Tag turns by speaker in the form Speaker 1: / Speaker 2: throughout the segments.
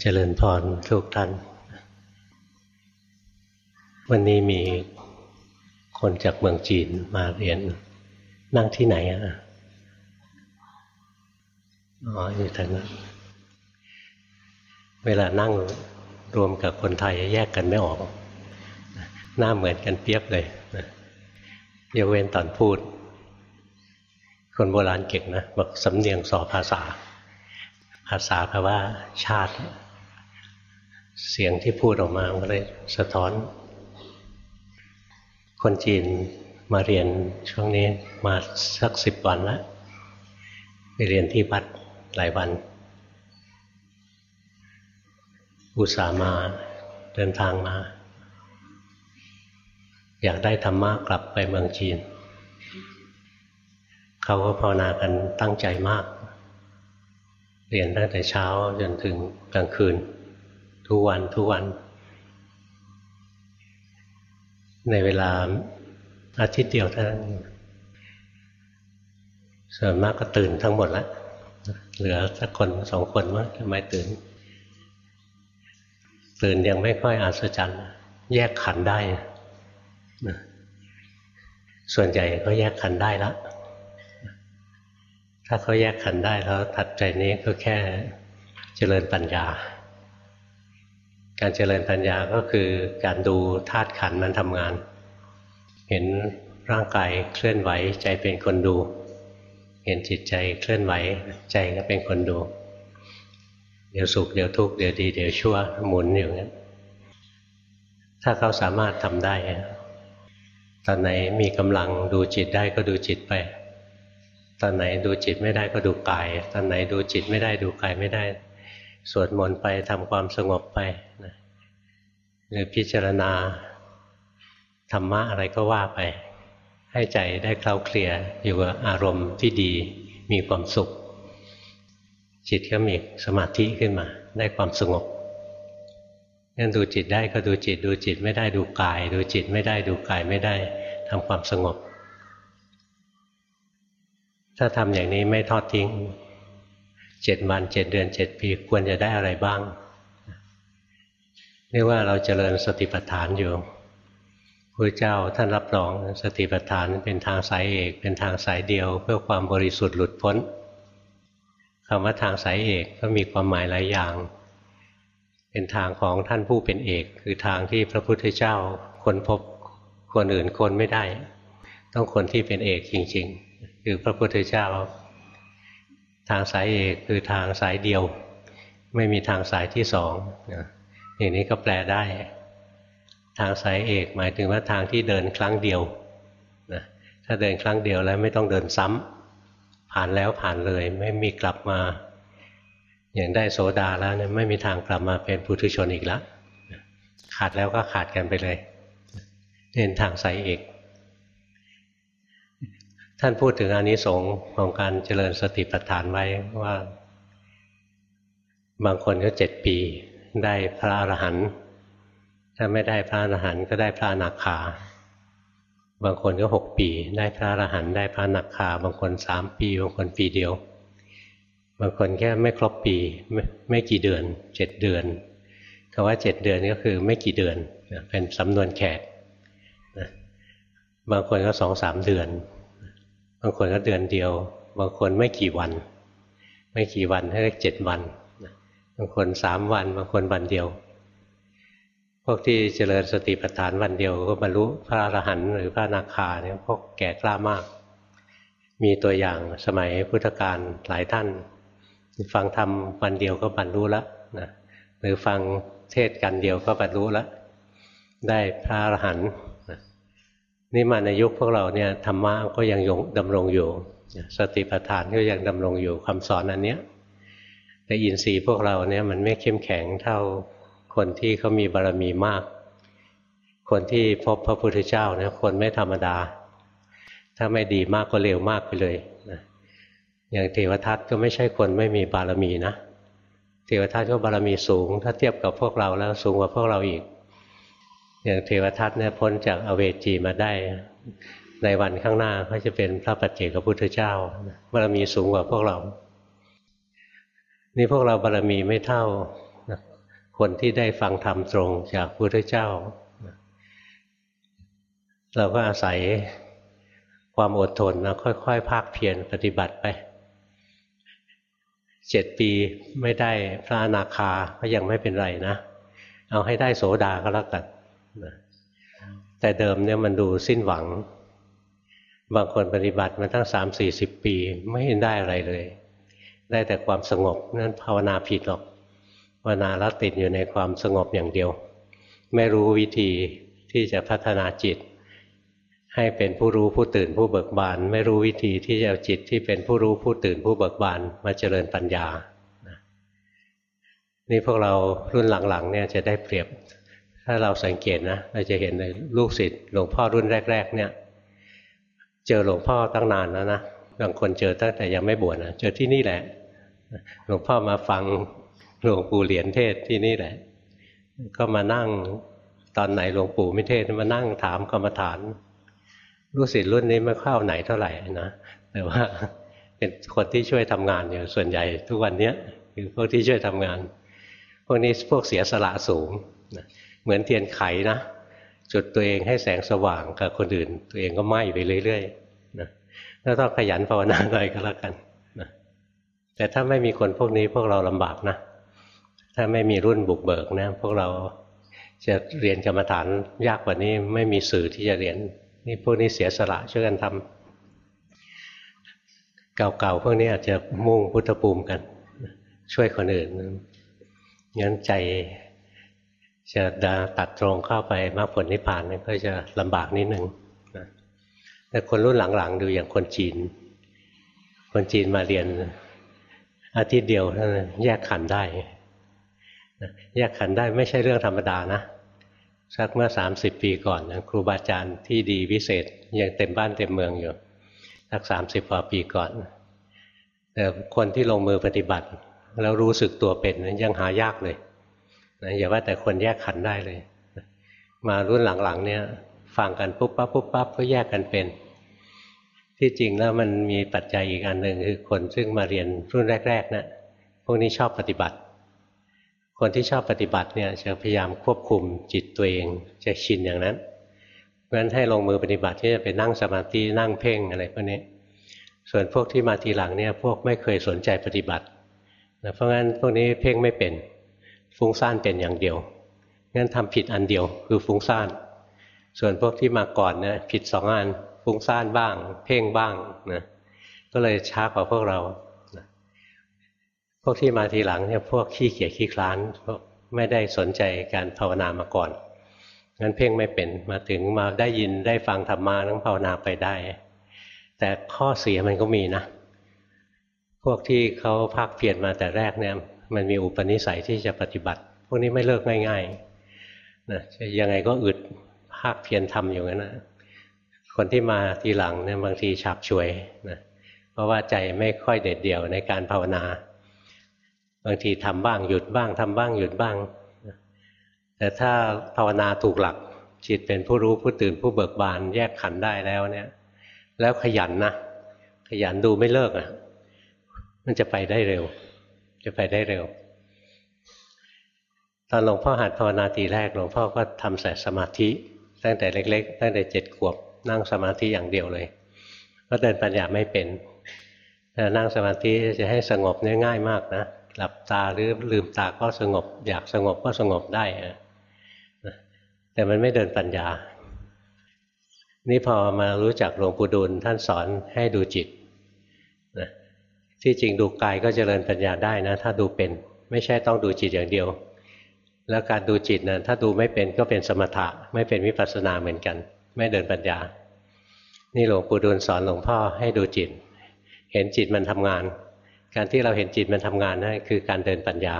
Speaker 1: เจริญพรทุกท่าน วันนี้มีคนจากเมืองจีนมาเรียน นั่งที่ไหนอะอ๋ออยู่ทางนั้นเวลานั่งรวมกับคนไทยแยกกันไม่ออก หน้าเหมือนกันเปียบเลยยกเว้นตอนพูด คนโบราณเก่งนะบอกสำเนียงสอภาษา ภาษาแปลว่า ชาติ เสียงที่พูดออกมาก็เลยสะท้อน คนจีนมาเรียนช่วงนี้มาสักสิบวันแล้วไปเรียนที่วัดหลายวัน อุตส่าห์มาเดินทางมา อยากได้ธรรมะกลับไปเมืองจีน เขาก็ภาวนากันตั้งใจมาก เรียนตั้งแต่เช้าจนถึงกลางคืน ทุกวันทุกวัน ในเวลาอาทิตย์เดียวเท่านั้นส่วนมากก็ตื่นทั้งหมดแล้วเหลือสักคนสองคนมั้งทำไมตื่น ตื่นยังไม่ค่อยอัศจรรย์ แยกขันได้ ส่วนใหญ่ก็แยกขันได้แล้ว ถ้าเขาแยกขันได้แล้วถัดใจนี้ก็แค่เจริญปัญญา การเจริญปัญญาก็คือการดูธาตุขันมันทำงาน เห็นร่างกายเคลื่อนไหวใจเป็นคนดู เห็นจิตใจเคลื่อนไหวใจก็เป็นคนดู เดี๋ยวสุขเดี๋ยวทุกข์เดี๋ยวดีเดี๋ยวชั่วหมุนอยู่งั้นถ้าเขาสามารถทำได้ตอนไหนมีกำลังดูจิตได้ก็ดูจิตไป ตอนไหนดูจิตไม่ได้ก็ดูกาย ตอนไหนดูจิตไม่ได้ดูกายไม่ได้ สวดมนต์ไปทำความสงบไปนะหรือพิจารณาธรรมะอะไรก็ว่าไป ให้ใจได้เคล้าเคลียอยู่กับอารมณ์ที่ดีมีความสุข จิตก็มีสมาธิขึ้นมา ได้ความสงบงั้นดูจิตได้ก็ดูจิต ดูจิตไม่ได้ดูกาย ดูจิตไม่ได้ดูกายไม่ได้ทำความสงบ ถ้าทำอย่างนี้ไม่ทอดทิ้งเจ็ดวันเจ็ดเดือนเจ็ดปีควรจะได้อะไรบ้างเรียกว่าเราเจริญสติปัฏฐานอยู่พระเจ้าท่านรับรองสติปัฏฐานเป็นทางสายเอกเป็นทางสายเดียว เพื่อความบริสุทธิ์หลุดพ้นคำว่าทางสายเอกก็มีความหมายหลายอย่าง เป็นทางของท่านผู้เป็นเอก คือทางที่พระพุทธเจ้าคนพบคนอื่นคนไม่ได้ ต้องคนที่เป็นเอกจริง ๆ คือพระพุทธเจ้าทางสายเอกคือทางสายเดียว ไม่มีทางสายที่สองอย่างนี้ก็แปลได้ ทางสายเอกหมายถึงว่าทางที่เดินครั้งเดียวนะถ้าเดินครั้งเดียวแล้วไม่ต้องเดินซ้ำผ่านแล้วผ่านเลยไม่มีกลับมา อย่างได้โสดาแล้วเนี่ยไม่มีทางกลับมาเป็นปุถุชนอีกแล้วขาดแล้วก็ขาดกันไปเลยเดินทางสายเอก ท่านพูดถึงอานิสงส์ของการเจริญสติปัฏฐานไว้ว่า บางคนก็เจ็ดปีได้พระอรหันต์ถ้าไม่ได้พระอรหันต์ก็ได้พระนักขาบางคนก็หกปี ได้พระอรหันต์ได้พระนักขาบางคนสามปี บางคนปีเดียว บางคนแค่ไม่ครบปีไม่ไม่กี่เดือนเจ็ดเดือนคำว่าเจ็ดเดือนก็คือไม่กี่เดือนเป็นสำนวนแขกบางคนก็สองสามเดือน บางคนก็เดือนเดียว บางคนไม่กี่วัน ไม่กี่วันให้เรียกเจ็ดวันบางคนสามวัน บางคนวันเดียว พวกที่เจริญสติปัฏฐานวันเดียว ก็บรรลุพระอรหันต์หรือพระนาคาเนี่ยพวกแก่กล้ามาก มีตัวอย่างสมัยพุทธกาลหลายท่าน ฟังธรรมวันเดียวก็บรรลุแล้วนะหรือฟังเทศกันเดียวก็บรรลุแล้วได้พระอรหันต์ นี่มาในยุคพวกเราเนี่ยธรรมะก็ยังยงดำรงอยู่ สติปัฏฐานก็ยังดำรงอยู่คำสอนอันเนี้ยแต่อินทรีย์พวกเราเนี่ยมันไม่เข้มแข็งเท่าคนที่เขามีบารมีมาก คนที่พบพระพุทธเจ้าเนี่ยคนไม่ธรรมดา ถ้าไม่ดีมากก็เร็วมากไปเลยนะอย่างเทวทัตก็ไม่ใช่คนไม่มีบารมีนะเทวทัตก็บารมีสูง ถ้าเทียบกับพวกเราแล้วสูงกว่าพวกเราอีก อย่างเทวทัตเนี่ยพ้นจากอเวจีมาได้ ในวันข้างหน้าเขาจะเป็นพระปัจเจกพุทธเจ้าบารมีสูงกว่าพวกเรา นี่พวกเราบารมีไม่เท่าคนที่ได้ฟังธรรมตรงจากพุทธเจ้า เราก็อาศัยความอดทนแล้วค่อยๆ ภาคเพียรปฏิบัติไปเจ็ดปีไม่ได้พระอนาคาก็ยังไม่เป็นไรนะ เอาให้ได้โสดาก็แล้วกัน แต่เดิมเนี่ยมันดูสิ้นหวัง บางคนปฏิบัติมาตั้งสามสี่สิบปี ไม่เห็นได้อะไรเลย ได้แต่ความสงบนั่นภาวนาผิดหรอกภาวนาแล้วติดอยู่ในความสงบอย่างเดียว ไม่รู้วิธีที่จะพัฒนาจิต ให้เป็นผู้รู้ผู้ตื่นผู้เบิกบาน ไม่รู้วิธีที่จะเอาจิตที่เป็นผู้รู้ผู้ตื่นผู้เบิกบานมาเจริญปัญญานี่พวกเรารุ่นหลังๆเนี่ยจะได้เปรียบ ถ้าเราสังเกตนะเราจะเห็นในลูกศิษย์หลวงพ่อรุ่นแรก ๆ เนี่ย เจอหลวงพ่อตั้งนานแล้วนะบางคนเจอตั้งแต่ยังไม่บวชนะเจอที่นี่แหละ หลวงพ่อมาฟังหลวงปู่เหรียญเทศที่นี่แหละ ก็มานั่งตอนไหนหลวงปู่ไม่เทศมานั่งถามกรรมฐานลูกศิษย์รุ่นนี้ไม่เข้าไหนเท่าไหร่นะแต่ว่าเป็นคนที่ช่วยทำงานอยู่ส่วนใหญ่ทุกวันนี้คือพวกที่ช่วยทำงาน พวกนี้พวกเสียสละสูงนะ เหมือนเทียนไขนะจุดตัวเองให้แสงสว่างกับคนอื่น ตัวเองก็ไหม้ไปเรื่อยๆนะแล้วต้องขยันภาวนาหน่อยก็แล้วกันนะแต่ถ้าไม่มีคนพวกนี้พวกเราลำบากนะ ถ้าไม่มีรุ่นบุกเบิกนะ พวกเราจะเรียนกรรมฐานยากกว่านี้ไม่มีสื่อที่จะเรียนนี่พวกนี้เสียสละช่วยกันทำเก่าๆพวกนี้อาจจะมุ่งพุทธภูมิกัน ช่วยคนอื่นงั้นใจ จะดตัดตรงเข้าไปมรรคผลนิพพานนี่ก็จะลำบากนิดนึงนะแต่คนรุ่นหลังๆ ดูอย่างคนจีน คนจีนมาเรียนอาทิตย์เดียวแยกขันได้แยกขันได้ไม่ใช่เรื่องธรรมดานะสักเมื่อสามสิบปีก่อนนะครูบาอาจารย์ที่ดีวิเศษยังเต็มบ้านเต็มเมืองอยู่สักสามสิบกว่าปีก่อน แต่คนที่ลงมือปฏิบัติ แล้วรู้สึกตัวเป็นยังหายากเลย นะอย่าว่าแต่คนแยกขันได้เลย มารุ่นหลังๆ เนี่ยฟังกันปุ๊บปั๊บปุ๊บปั๊บก็แยกกันเป็น ที่จริงแล้วมันมีปัจจัยอีกอันหนึ่งคือคนซึ่งมาเรียนรุ่นแรกๆนะพวกนี้ชอบปฏิบัติ คนที่ชอบปฏิบัติเนี่ยจะพยายามควบคุมจิตตัวเองจะชินอย่างนั้นเพราะฉะนั้นให้ลงมือปฏิบัติที่จะไปนั่งสมาธินั่งเพ่งอะไรพวกนี้ส่วนพวกที่มาทีหลังเนี่ยพวกไม่เคยสนใจปฏิบัตินะเพราะงั้นพวกนี้เพ่งไม่เป็น ฟุ้งซ่านเป็นอย่างเดียวงั้นทำผิดอันเดียวคือฟุ้งซ่าน ส่วนพวกที่มาก่อนเนี่ยผิดสองอันฟุ้งซ่านบ้าง เพ่งบ้างนะก็เลยช้ากว่าพวกเราพวกที่มาทีหลังเนี่ยพวกขี้เกียจขี้คลานพวกไม่ได้สนใจการภาวนามาก่อนงั้นเพ่งไม่เป็นมาถึงมาได้ยินได้ฟังธรรมะต้องภาวนาไปได้ แต่ข้อเสียมันก็มีนะ พวกที่เขาพักเพียรมาแต่แรกเนี่ย มันมีอุปนิสัยที่จะปฏิบัติ พวกนี้ไม่เลิกง่ายๆนะยังไงก็อึดภาคเพียรทำอยู่งั้นนะคนที่มาทีหลังเนี่ยบางทีฉับฉวยนะเพราะว่าใจไม่ค่อยเด็ดเดี่ยวในการภาวนา บางทีทำบ้างหยุดบ้างทำบ้างหยุดบ้าง แต่ถ้าภาวนาถูกหลักจิตเป็นผู้รู้ผู้ตื่นผู้เบิกบานแยกขันได้แล้วเนี่ย แล้วขยันนะขยันดูไม่เลิกอะ มันจะไปได้เร็ว จะไปได้เร็ว ตอนหลวงพ่อหัดภาวนาทีแรกหลวงพ่อก็ทำใส่สมาธิ ตั้งแต่เล็ก ๆ ตั้งแต่เจ็ดขวบ นั่งสมาธิอย่างเดียวเลยก็เดินปัญญาไม่เป็นแต่นั่งสมาธิจะให้สงบเนี่ยง่ายมากนะหลับตาหรือลืมตาก็สงบ อยากสงบก็สงบได้นะแต่มันไม่เดินปัญญา นี่พอมารู้จักหลวงปู่ดูลท่านสอนให้ดูจิต ที่จริงดูกายก็เจริญปัญญาได้นะ ถ้าดูเป็น ไม่ใช่ต้องดูจิตอย่างเดียว แล้วการดูจิตนะถ้าดูไม่เป็นก็เป็นสมถะ ไม่เป็นวิปัสสนาเหมือนกัน ไม่เดินปัญญา นี่หลวงปู่ดูลสอนหลวงพ่อให้ดูจิต เห็นจิตมันทำงาน การที่เราเห็นจิตมันทำงานนั่นคือการเดินปัญญา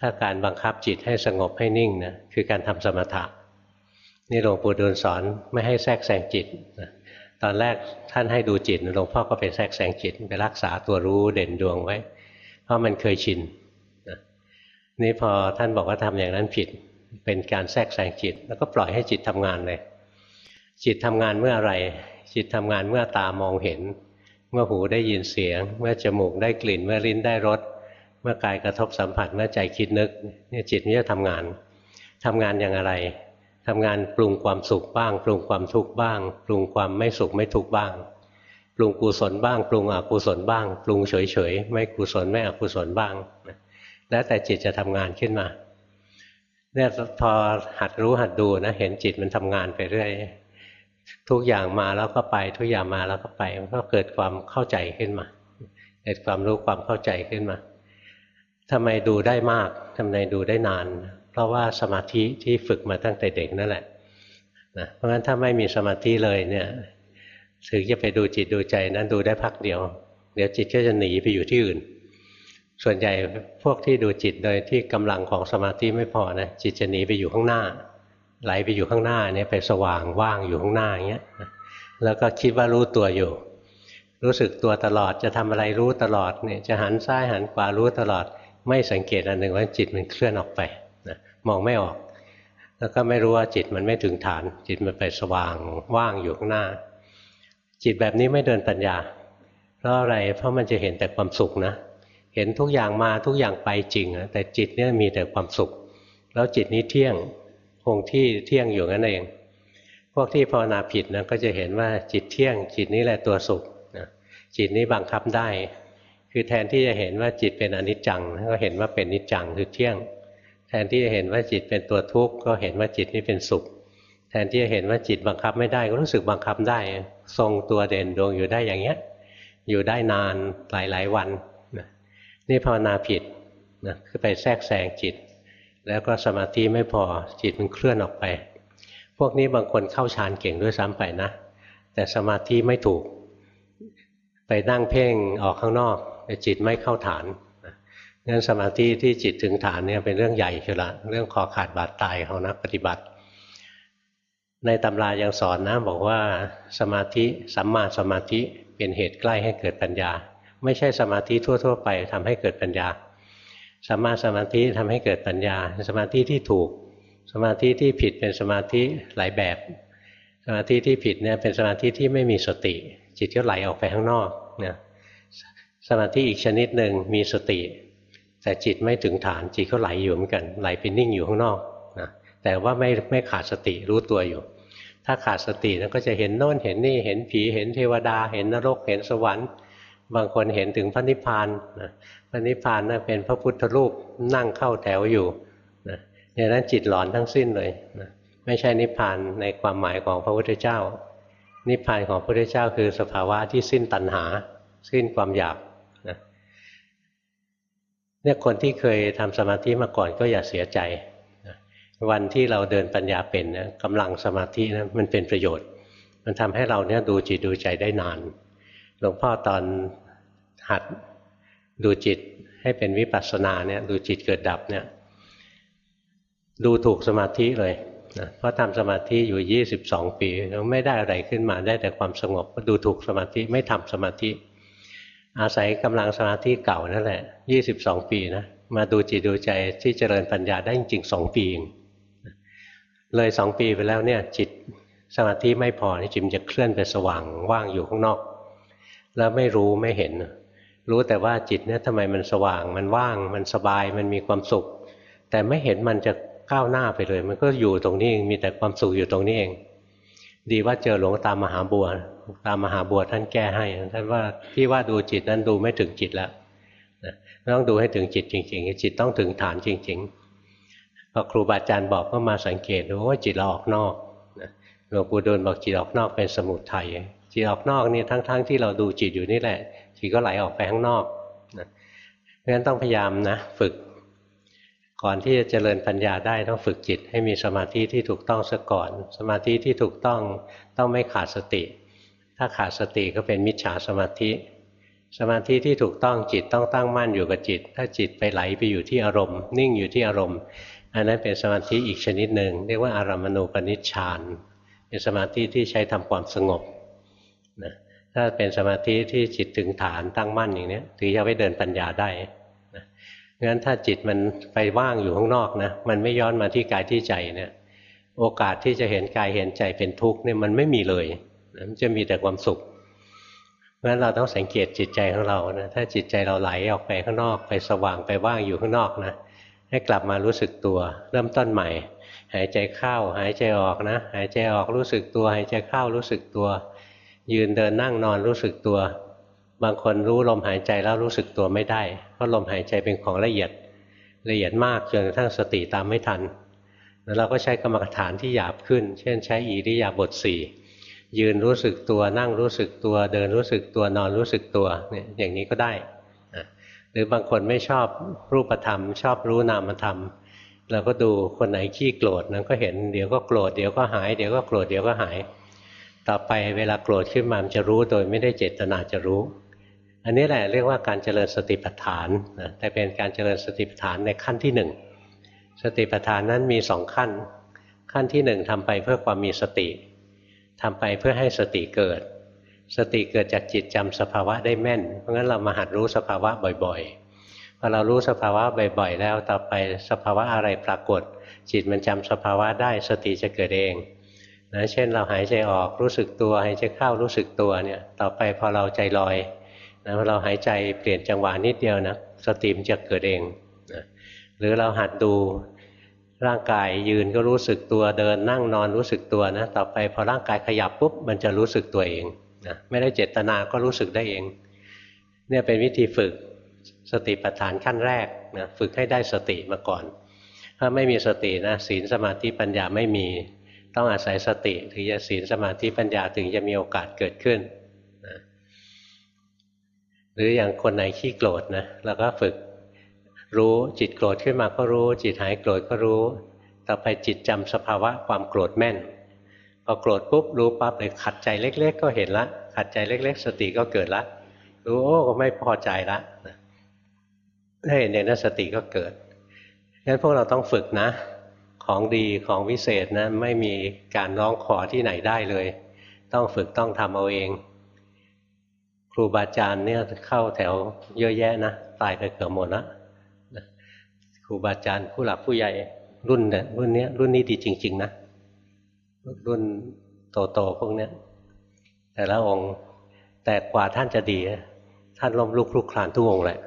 Speaker 1: ถ้าการบังคับจิตให้สงบให้นิ่งนะคือการทำสมถะนี่หลวงปู่ดูลสอนไม่ให้แทรกแซงจิต ตอนแรกท่านให้ดูจิตหลวงพ่อก็ไปแทรกแซงจิตไปรักษาตัวรู้เด่นดวงไว้ เพราะมันเคยชินนี่พอท่านบอกว่าทำอย่างนั้นผิด เป็นการแทรกแซงจิต แล้วก็ปล่อยให้จิตทำงานเลย จิตทำงานเมื่ออะไร จิตทำงานเมื่อตามองเห็น เมื่อหูได้ยินเสียง เมื่อจมูกได้กลิ่น เมื่อลิ้นได้รสเมื่อกายกระทบสัมผัสเมื่อใจคิดนึกเนี่ยจิตนี้จะทำงานทำงานอย่างอะไร ทำงานปรุงความสุขบ้าง ปรุงความทุกข์บ้าง ปรุงความไม่สุขไม่ทุกข์บ้าง ปรุงกุศลบ้าง ปรุงอกุศลบ้าง ปรุงเฉยๆไม่กุศลไม่อกุศลบ้างแล้วแต่จิตจะทำงานขึ้นมาเนี่ยพอหัดรู้หัดดูนะเห็นจิตมันทำงานไปเรื่อยทุกอย่างมาแล้วก็ไป ทุกอย่างมาแล้วก็ไปมันก็เกิดความเข้าใจขึ้นมา เกิดความรู้ความเข้าใจขึ้นมาทำไมดูได้มากทำไมดูได้นาน ราะว่าสมาธิที่ฝึกมาตั้งแต่เด็กนั่นแหละนะเพราะฉะนั้นถ้าไม่มีสมาธิเลยเนี่ยถึงจะไปดูจิตดูใจนั้นดูได้พักเดียว เดี๋ยวจิตก็จะหนีไปอยู่ที่อื่น ส่วนใหญ่พวกที่ดูจิตโดยที่กำลังของสมาธิไม่พอนะจิตจะหนีไปอยู่ข้างหน้า ไหลไปอยู่ข้างหน้าเนี่ยไปสว่างว่างอยู่ข้างหน้าอย่างเงี้ยแล้วก็คิดว่ารู้ตัวอยู่ รู้สึกตัวตลอดจะทำอะไรรู้ตลอดเนี่ยจะหันซ้ายหันขวารู้ตลอด ไม่สังเกตอันหนึ่งว่าจิตมันเคลื่อนออกไป มองไม่ออก แล้วก็ไม่รู้ว่าจิตมันไม่ถึงฐาน จิตมันไปสว่างว่างอยู่ข้างหน้า จิตแบบนี้ไม่เดินปัญญา เพราะอะไรเพราะมันจะเห็นแต่ความสุขนะเห็นทุกอย่างมาทุกอย่างไปจริงนะแต่จิตเนี่ยมีแต่ความสุข แล้วจิตนี้เที่ยงคงที่เที่ยงอยู่นั่นเอง พวกที่ภาวนาผิดนะก็จะเห็นว่าจิตเที่ยง จิตนี้แหละตัวสุขจิตนี้บังคับได้ คือแทนที่จะเห็นว่าจิตเป็นอนิจจังก็เห็นว่าเป็นนิจจังคือเที่ยง แทนที่จะเห็นว่าจิตเป็นตัวทุกข์ก็เห็นว่าจิตนี้เป็นสุข แทนที่จะเห็นว่าจิตบังคับไม่ได้ก็รู้สึกบังคับได้ ทรงตัวเด่นดวงอยู่ได้อย่างเงี้ย อยู่ได้นานหลายหลายวันนี่ภาวนาผิดนะคือไปแทรกแซงจิต แล้วก็สมาธิไม่พอจิตมันเคลื่อนออกไป พวกนี้บางคนเข้าฌานเก่งด้วยซ้ำไปนะ แต่สมาธิไม่ถูก ไปนั่งเพ่งออกข้างนอกแต่จิตไม่เข้าฐาน งั้นสมาธิที่จิตถึงฐานเนี่ยเป็นเรื่องใหญ่คือละเรื่องคอขาดบาดตายของนักปฏิบัติ ในตำรายังสอนนะบอกว่าสมาธิสัมมาสมาธิเป็นเหตุใกล้ให้เกิดปัญญา ไม่ใช่สมาธิทั่ว ๆ ไปทำให้เกิดปัญญาสัมมาสมาธิทำให้เกิดปัญญา สมาธิที่ถูก สมาธิที่ผิดเป็นสมาธิหลายแบบ สมาธิที่ผิดเนี่ยเป็นสมาธิที่ไม่มีสติ จิตก็ไหลออกไปข้างนอกนะสมาธิอีกชนิดหนึ่งมีสติ แต่จิตไม่ถึงฐานจิตก็ไหลอยู่เหมือนกันไหลไปนิ่งอยู่ข้างนอกนะแต่ว่าไม่ไม่ขาดสติรู้ตัวอยู่ ถ้าขาดสตินั้นก็จะเห็นโน่นเห็นนี่เห็นผีเห็นเทวดา เห็นนรกเห็นสวรรค์ บางคนเห็นถึงพระนิพพานนะพระนิพพานนะ่ะเป็นพระพุทธรูปนั่งเข้าแถวอยู่นะในนั้นจิตหลอนทั้งสิ้นเลยนะไม่ใช่นิพพานในความหมายของพระพุทธเจ้า นิพพานของพระพุทธเจ้าคือสภาวะที่สิ้นตัณหา สิ้นความอยาก เนี่ยคนที่เคยทำสมาธิมาก่อนก็อย่าเสียใจวันที่เราเดินปัญญาเป็นนะกำลังสมาธินะมันเป็นประโยชน์ มันทำให้เราเนี่ยดูจิตดูใจได้นาน หลวงพ่อตอนหัดดูจิตให้เป็นวิปัสสนาเนี่ยดูจิตเกิดดับเนี่ยดูถูกสมาธิเลยนะเพราะทำสมาธิอยู่ 22 ปีแล้วไม่ได้อะไรขึ้นมาได้แต่ความสงบก็ดูถูกสมาธิไม่ทำสมาธิ อาศัยกำลังสมาธิเก่านั่นแหละ22ปีนะมาดูจิตดูใจที่เจริญปัญญาได้จริงสองปีเองเลยสองปีไปแล้วเนี่ย จิตสมาธิไม่พอจิตจะเคลื่อนไปสว่างว่างอยู่ข้างนอก แล้วไม่รู้ไม่เห็น รู้แต่ว่าจิตเนี่ยทำไมมันสว่างมันว่าง มันสบายมันมีความสุข แต่ไม่เห็นมันจะก้าวหน้าไปเลย มันก็อยู่ตรงนี้เองมีแต่ความสุขอยู่ตรงนี้เอง ดีว่าเจอหลวงตามหาบัวตามหาบัวท่านแก้ให้ท่านว่าพี่ว่าดูจิตนั้นดูไม่ถึงจิตแล้วนะต้องดูให้ถึงจิตจริง ๆ จิตต้องถึงฐานจริงๆพอครูบาอาจารย์บอกก็มาสังเกตดูว่าจิตเราออกนอกหลวงปู่ดูลบอกจิตออกนอกเป็นสมุทัยจิตออกนอกนี่ทั้งๆทที่เราดูจิตอยู่นี่แหละจิตก็ไหลออกไปข้างนอกนะเพราะฉะนั้นต้องพยายามนะ ฝึก ก่อนที่จะเจริญปัญญาได้ต้องฝึกจิต ให้มีสมาธิที่ถูกต้องซะก่อน สมาธิที่ถูกต้องต้องไม่ขาดสติ ถ้าขาดสติก็เป็นมิจฉาสมาธิ สมาธิที่ถูกต้องจิตต้องตั้งมั่นอยู่กับจิต ถ้าจิตไปไหลไปอยู่ที่อารมณ์ นิ่งอยู่ที่อารมณ์ อันนั้นเป็นสมาธิอีกชนิดหนึ่งเรียกว่าอารามณูปนิชฌานเป็นสมาธิที่ใช้ทำความสงบนะถ้าเป็นสมาธิที่จิตถึงฐานตั้งมั่นอย่างนี้ถึงจะไปเดินปัญญาได้ งั้นถ้าจิตมันไปว่างอยู่ข้างนอกนะมันไม่ย้อนมาที่กายที่ใจเนี่ยโอกาสที่จะเห็นกายเห็นใจเป็นทุกข์เนี่ยมันไม่มีเลยมันจะมีแต่ความสุขเพราะฉะนั้นเราต้องสังเกตจิตใจของเรานะถ้าจิตใจเราไหลออกไปข้างนอก ไปสว่างไปว่างอยู่ข้างนอกนะให้กลับมารู้สึกตัว เริ่มต้นใหม่ หายใจเข้าหายใจออกนะ หายใจออกรู้สึกตัว หายใจเข้ารู้สึกตัว ยืนเดินนั่งนอนรู้สึกตัว บางคนรู้ลมหายใจแล้วรู้สึกตัวไม่ได้ เพราะลมหายใจเป็นของละเอียดละเอียดมากจนกระทั่งสติตามไม่ทัน แล้วเราก็ใช้กรรมฐานที่หยาบขึ้น เช่น ใช้อิริยาบถสี่ยืนรู้สึกตัวนั่งรู้สึกตัว เดินรู้สึกตัวนอนรู้สึกตัวเนี่ยอย่างนี้ก็ได้ หรือบางคนไม่ชอบรูปธรรม ชอบรู้นามธรรม เราก็ดูคนไหนขี้โกรธนั้นก็เห็นเดี๋ยวก็โกรธเดี๋ยวก็หายเดี๋ยวก็โกรธเดี๋ยวก็หาย ต่อไปเวลาโกรธขึ้นมามันจะรู้โดยไม่ได้เจตนาจะรู้ อันนี้แหละเรียกว่าการเจริญสติปัฏฐานนะแต่เป็นการเจริญสติปัฏฐานในขั้นที่หนึ่งสติปัฏฐานนั้นมีสองขั้น ขั้นที่หนึ่งทำไปเพื่อความมีสติทำไปเพื่อให้สติเกิด สติเกิดจากจิตจำสภาวะได้แม่น เพราะงั้นเรามาหัดรู้สภาวะบ่อยๆพอเรารู้สภาวะบ่อยๆ แล้วต่อไปสภาวะอะไรปรากฏ จิตมันจำสภาวะได้สติจะเกิดเองนะเช่นเราหายใจออกรู้สึกตัวหายใจเข้ารู้สึกตัวเนี่ยต่อไปพอเราใจลอย นะเราหายใจเปลี่ยนจังหวะนิดเดียวนะสติมจะเกิดเองนะหรือเราหัดดูร่างกายยืนก็รู้สึกตัวเดินนั่งนอนรู้สึกตัวนะต่อไปพอร่างกายขยับปุ๊บมันจะรู้สึกตัวเองนะไม่ได้เจตนาก็รู้สึกได้เอง เนี่ยเป็นวิธีฝึกสติปัฏฐานขั้นแรกนะฝึกให้ได้สติมาก่อน ถ้าไม่มีสตินะศีลสมาธิปัญญาไม่มีต้องอาศัยสติ ถึงจะศีลสมาธิปัญญาถึงจะมีโอกาสเกิดขึ้น รืออย่างคนไหนขี้โกรธนะเราก็ฝึกรู้จิตโกรธขึ้นมาก็รู้ จิตหายโกรธก็รู้ ต่อไปจิตจำสภาวะความโกรธแม่น พอโกรธปุ๊บรู้ปั๊บเลยขัดใจเล็ก ๆ ก็เห็นละ ขัดใจเล็ก ๆ สติก็เกิดละ รู้โอ้ก็ไม่พอใจละถ้าเห็นอย่างนั้นสติก็เกิดงั้นพวกเราต้องฝึกนะ ของดีของวิเศษนะไม่มีการร้องขอที่ไหนได้เลย ต้องฝึกต้องทำเอาเอง รูบาอาจารย์เนี่ยเข้าแถวเยอะแยะนะตายไปเกือบหมดแล้วครูบาอาจารย์ผู้หลักผู้ใหญ่รุ่นเนี่ยรุ่นนี้รุ่นนี้ดีจริง ๆ นะ รุ่นโตๆพวกเนี้ยแต่ละองค์แต่กว่าท่านจะดี ท่านล้มลุกลุกคลานทุกองค์แหละ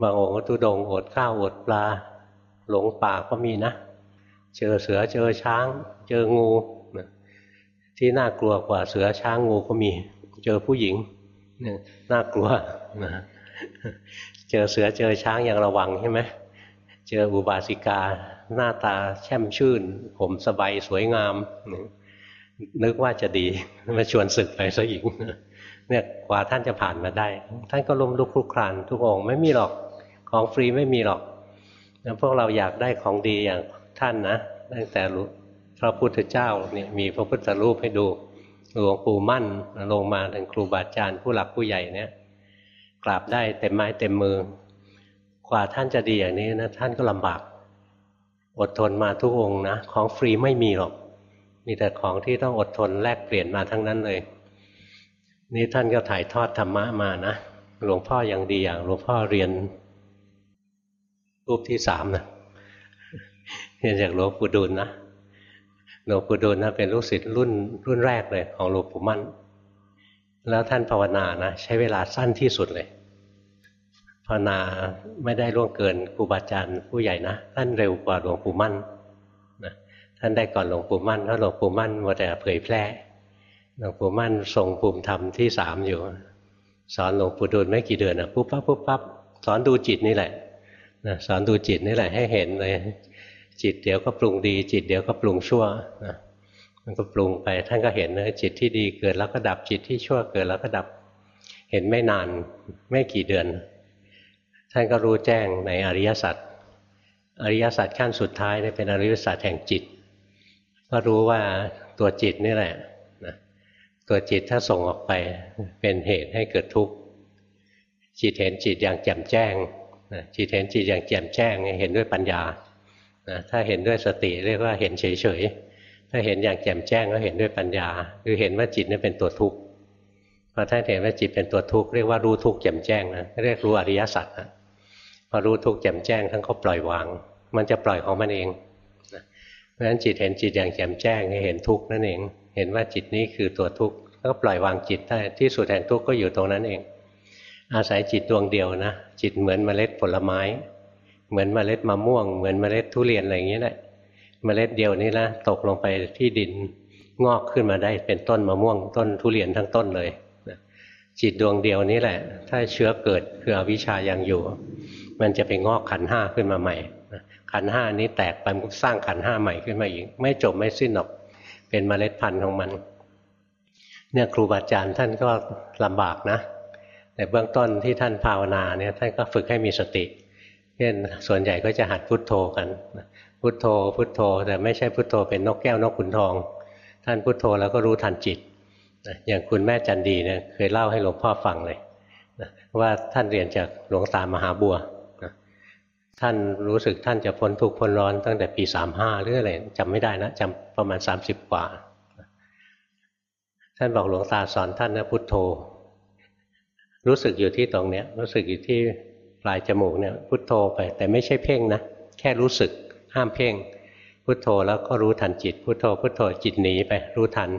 Speaker 1: บางองค์ก็ตุดงอดข้าวอดปลา หลงป่าก็มีนะ เจอเสือเจอช้าง เจองูที่น่ากลัวกว่าเสือช้างงูก็มี เจอผู้หญิงน่ากลัวนะเจอเสือเจอช้างอย่างระวังใช่ไหมเจออุบาสิกา หน้าตาแช่มชื่น ผมสบายสวยงาม นึกว่าจะดีมาชวนศึกไปซะอีกเนี่ยกว่าท่านจะผ่านมาได้ ท่านก็ล้มลุกคลุกคลานทุกองไม่มีหรอกของฟรีไม่มีหรอกแล้วพวกเราอยากได้ของดีอย่างท่านนะตั้งแต่พระพุทธเจ้าเนี่ยมีพระพุทธรูปให้ดู หลวงปู่มั่นลงมาถึงครูบาอาจารย์ผู้หลักผู้ใหญ่เนี่ยกราบได้เต็มไม้เต็มมือกว่าท่านจะดีอย่างนี้นะท่านก็ลำบาก อดทนมาทุกองนะ ของฟรีไม่มีหรอก มีแต่ของที่ต้องอดทนแลกเปลี่ยนมาทั้งนั้นเลย นี่ท่านก็ถ่ายทอดธรรมะมานะหลวงพ่ออย่างดีอย่างหลวงพ่อเรียนรูปที่สามนะเรียนจากหลวงปู่ดูลนะ หลวงปู่ดูลนะเป็นลูกศิษย์รุ่นรุ่นแรกเลยของหลวงปู่มั่น แล้วท่านภาวนานะใช้เวลาสั้นที่สุดเลยภาวนาไม่ได้ล่วงเกินครูบาอาจารย์ผู้ใหญ่นะท่านเร็วกว่าหลวงปู่มั่นนะท่านได้ก่อนหลวงปู่มั่นเพราะหลวงปู่มั่นมัวแต่เผยแพร่หลวงปู่มั่นทรงภูมิธรรมที่สามอยู่ สอนหลวงปู่ดูลไม่กี่เดือนนะปุ๊บปั๊บปุ๊บปั๊บสอนดูจิตนี่แหละนะสอนดูจิตนี่แหละให้เห็นเลย จิตเดี๋ยวก็ปรุงดี จิตเดี๋ยวก็ปรุงชั่วนะมันก็ปรุงไปท่านก็เห็นนะจิตที่ดีเกิดแล้วก็ดับจิตที่ชั่วเกิดแล้วก็ดับ เห็นไม่นานไม่กี่เดือน ท่านก็รู้แจ้งในอริยสัจอริยสัจขั้นสุดท้ายเป็นอริยสัจแห่งจิต ก็รู้ว่าตัวจิตนี่แหละนะตัวจิตถ้าส่งออกไปเป็นเหตุให้เกิดทุกข์จิตเห็นจิตอย่างแจ่มแจ้งจิตเห็นจิตอย่างแจ่มแจ้งเห็นด้วยปัญญา ถ้าเห็นด้วยสติเรียกว่าเห็นเฉยๆ ถ้าเห็นอย่างแจ่มแจ้งก็เห็นด้วยปัญญา คือเห็นว่าจิตนี่เป็นตัวทุกข์พอท่านเห็นว่าจิตเป็นตัวทุกข์เรียกว่ารู้ทุกข์แจ่มแจ้งนะเรียกรู้อริยสัจนะพอรู้ทุกข์แจ่มแจ้งท่านก็ปล่อยวาง มันจะปล่อยของมันเองเพราะฉะนั้นจิตเห็นจิตอย่างแจ่มแจ้งเห็นทุกข์นั่นเอง เห็นว่าจิตนี้คือตัวทุกข์ก็ปล่อยวางจิตได้ที่สุดแห่งทุกข์ก็อยู่ตรงนั้นเอง อาศัยจิตดวงเดียวนะจิตเหมือนเมล็ดผลไม้ เหมือนเมล็ดมะม่วง เหมือนเมล็ดทุเรียนอะไรอย่างเงี้ยแหละเมล็ดเดียวนี้นะตกลงไปที่ดินงอกขึ้นมาได้เป็นต้นมะม่วงต้นทุเรียนทั้งต้นเลยจิตดวงเดียวนี้แหละ ถ้าเชื้อเกิดคืออวิชายังอยู่ มันจะไปงอกขันห้าขึ้นมาใหม่ขันห้านี้แตกไปมันสร้างขันห้าใหม่ขึ้นมาอีก ไม่จบไม่สิ้นหรอก เป็นเมล็ดพันธุ์ของมัน เนี่ยครูบาอาจารย์ท่านก็ลำบากนะ แต่เบื้องต้นที่ท่านภาวนาเนี่ยท่านก็ฝึกให้มีสติ เช่นส่วนใหญ่ก็จะหัดพุทโธกันพุทโธ พุทโธ แต่ไม่ใช่พุทโธเป็นนกแก้วนกขุนทอง ท่านพุทโธแล้วก็รู้ทันจิตอย่างคุณแม่จันดีเนี่ยเคยเล่าให้หลวงพ่อฟังเลยว่าท่านเรียนจากหลวงตามหาบัวท่านรู้สึกท่านจะพ้นทุกข์พ้นร้อนตั้งแต่ปีสามห้าหรืออะไรจำไม่ได้นะจำประมาณสามสิบกว่า ท่านบอกหลวงตาสอนท่านนะพุทโธ รู้สึกอยู่ที่ตรงเนี้ยรู้สึกอยู่ที่ ปลายจมูกเนี่ยพุทโธไป แต่ไม่ใช่เพ่งนะ แค่รู้สึกห้ามเพ่ง พุทโธแล้วก็รู้ทันจิต พุทโธ พุทโธจิตหนีไป รู้ทัน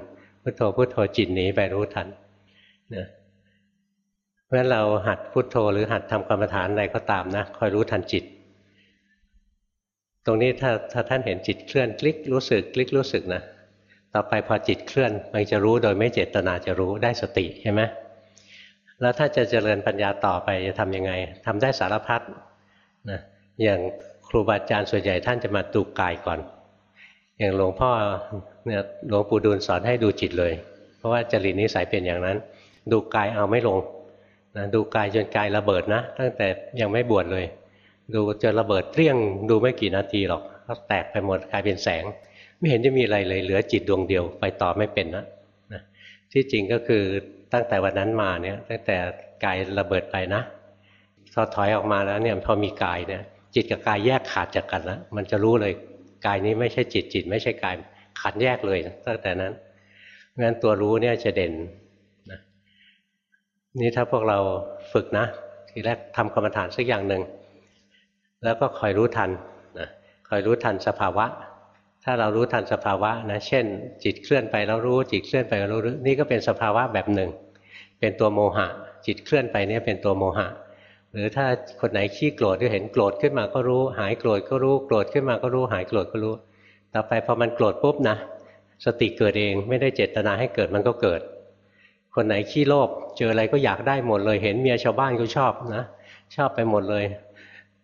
Speaker 1: พุทโธ พุทโธจิตหนีไปรู้ทันนะเพราะฉะนั้นเราหัดพุทโธหรือหัดทำกรรมฐานอะไรก็ตามนะคอยรู้ทันจิต ตรงนี้ถ้าถ้าท่านเห็นจิตเคลื่อนคลิกรู้สึกคลิกรู้สึกนะต่อไปพอจิตเคลื่อนมันจะรู้โดยไม่เจตนาจะรู้ได้สติใช่ไหม แล้วถ้าจะเจริญปัญญาต่อไปจะทํำยังไงทำได้สารพัดนะอย่างครูบาอาจารย์ส่วนใหญ่ท่านจะมาดูกายก่อน อย่างหลวงพ่อเนี่ยหลวงปู่ดูลสอนให้ดูจิตเลย เพราะว่าจริตนิสัยเป็นอย่างนั้น ดูกายเอาไม่ลงนะดูกายจนกายระเบิดนะ ตั้งแต่ยังไม่บวชเลย ดูจะระเบิดเปรี้ยง ดูไม่กี่นาทีหรอกก็แตกไปหมดกลายเป็นแสง ไม่เห็นจะมีอะไรเลยเหลือจิตดวงเดียวไปต่อไม่เป็นนะนะที่จริงก็คือ ตั้งแต่วันนั้นมาเนี่ย ตั้งแต่กายระเบิดไปนะพอถอยออกมาแล้วเนี่ยพอมีกายเนี่ย จิตกับกายแยกขาดจากกันแล้วมันจะรู้เลยกายนี้ไม่ใช่จิตจิต ไม่ใช่กายขาดแยกเลยตั้งแต่นั้นงั้นตัวรู้เนี่ยจะเด่นนะนี่ถ้าพวกเราฝึกนะ ทีแรกทำกรรมฐานสักอย่างหนึ่งแล้วก็คอยรู้ทันนะคอยรู้ทันสภาวะ ถ้าเรารู้ทันสภาวะนะ เช่น จิตเคลื่อนไปแล้วรู้จิตเคลื่อนไปแล้วรู้ นี่ก็เป็นสภาวะแบบหนึ่ง เป็นตัวโมหะ จิตเคลื่อนไปเนี่ยเป็นตัวโมหะ หรือถ้าคนไหนขี้โกรธก็เห็นโกรธขึ้นมาก็รู้ หายโกรธก็รู้โกรธขึ้นมาก็รู้หายโกรธก็รู้ ต่อไปพอมันโกรธปุ๊บนะสติเกิดเองไม่ได้เจตนาให้เกิดมันก็เกิด คนไหนขี้โลภเจออะไรก็อยากได้หมดเลย เห็นเมียชาวบ้านก็ชอบนะ ชอบไปหมดเลย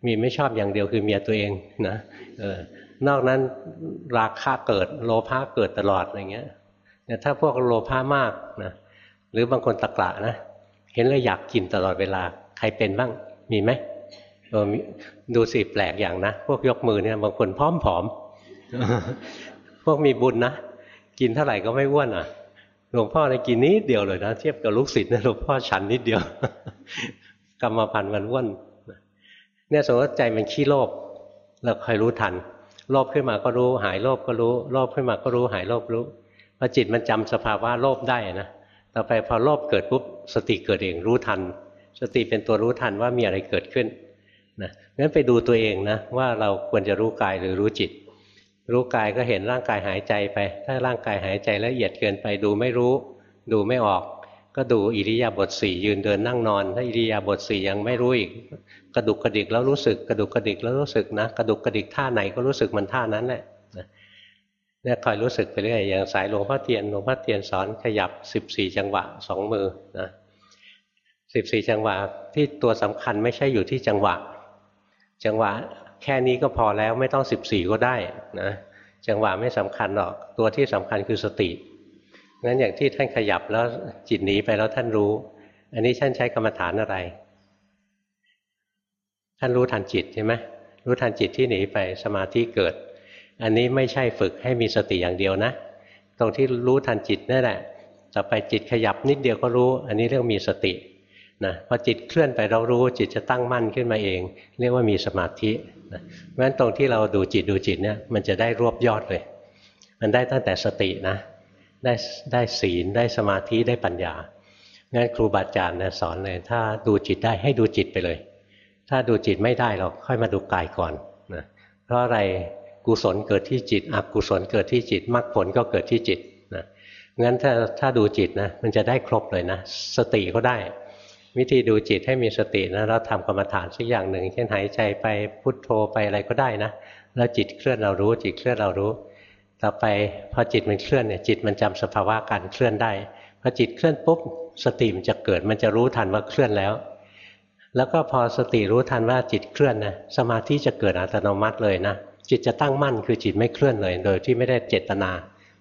Speaker 1: มีไม่ชอบอย่างเดียวคือเมียตัวเองนะเออนอกนั้นราคะเกิดโลภะเกิดตลอดอะไรเงี้ยแต่ถ้าพวกโลภะมากนะ หรือบางคนตะกละนะ เห็นแล้วอยากกินตลอดเวลา ใครเป็นบ้าง มีไหมดูสิแปลกอย่างนะ พวกยกมือเนี่ยบางคนพร้อมผอม พวกมีบุญนะ กินเท่าไหร่ก็ไม่อ้วนอะ หลวงพ่อในกินนิดเดียวเลยนะ เทียบกับลูกศิษย์นะหลวงพ่อฉันนิดเดียว กรรมพันธ์มันอ้วน เนี่ยสมมติใจมันขี้โลภ เราคอยรู้ทัน โลภขึ้นมาก็รู้ หายโลภก็รู้ โลภขึ้นมาก็รู้ หายโลภรู้ พอจิตมันจำสภาวะโลภได้นะ ต่อไปพอโลภเกิดปุ๊บสติเกิดเองรู้ทัน สติเป็นตัวรู้ทันว่ามีอะไรเกิดขึ้นนะงั้นไปดูตัวเองนะว่าเราควรจะรู้กายหรือรู้จิต รู้กายก็เห็นร่างกายหายใจไป ถ้าร่างกายหายใจละเอียดเกินไปดูไม่รู้ ดูไม่ออก ก็ดูอิริยาบถสี่ยืนเดินนั่งนอน ถ้าอิริยาบถสี่ยังไม่รู้อีก กระดุกกระดิกแล้วรู้สึก กระดุกกระดิกแล้วรู้สึกนะ กระดุกกระดิกท่าไหนก็รู้สึกมันท่านั้นแหละ เนี่ยคอยรู้สึกไปเรื่อยอย่างสายหลวงพ่อเทียนหลวงพ่อเทียนสอนขยับสิบสี่จังหวะสองมือนะสิบสี่จังหวะที่ตัวสำคัญไม่ใช่อยู่ที่จังหวะ จังหวะแค่นี้ก็พอแล้วไม่ต้องสิบสี่ก็ได้นะจังหวะไม่สำคัญหรอกตัวที่สำคัญคือสติงั้นอย่างที่ท่านขยับแล้วจิตหนีไปแล้วท่านรู้ อันนี้ท่านใช้กรรมฐานอะไร ท่านรู้ทันจิตใช่ไหมรู้ทันจิตที่หนีไปสมาธิเกิด อันนี้ไม่ใช่ฝึกให้มีสติอย่างเดียวนะ ตรงที่รู้ทันจิตนั่นแหละ ต่อไปจิตขยับนิดเดียวก็รู้ อันนี้เรียกมีสตินะพอจิตเคลื่อนไปเรารู้จิตจะตั้งมั่นขึ้นมาเอง เรียกว่ามีสมาธินะเพราะฉะนั้นตรงที่เราดูจิตดูจิตเนี่ยมันจะได้รวบยอดเลย มันได้ตั้งแต่สตินะ ได้ได้ศีลได้สมาธิได้ปัญญางั้นครูบาอาจารย์นะสอนเลยถ้าดูจิตได้ให้ดูจิตไปเลย ถ้าดูจิตไม่ได้เราค่อยมาดูกายก่อนนะเพราะอะไร กุศลเกิดที่จิตอกุศลเกิดที่จิตมรรคผลก็เกิดที่จิตนะงั้นถ้าถ้าดูจิตนะมันจะได้ครบเลยนะ สติก็ได้ วิธีดูจิตให้มีสตินะเราทำกรรมฐานสักอย่างหนึ่ง เช่นหายใจไปพุทโธไปอะไรก็ได้นะแล้วจิตเคลื่อนเรารู้จิตเคลื่อนเรารู้ ต่อไปพอจิตมันเคลื่อนเนี่ยจิตมันจำสภาวะการเคลื่อนได้พอจิตเคลื่อนปุ๊บสติมันจะเกิดมันจะรู้ทันว่าเคลื่อนแล้ว แล้วก็พอสติรู้ทันว่าจิตเคลื่อนนะสมาธิจะเกิดอัตโนมัติเลยนะ จิตจะตั้งมั่นคือจิตไม่เคลื่อนเลย โดยที่ไม่ได้เจตนา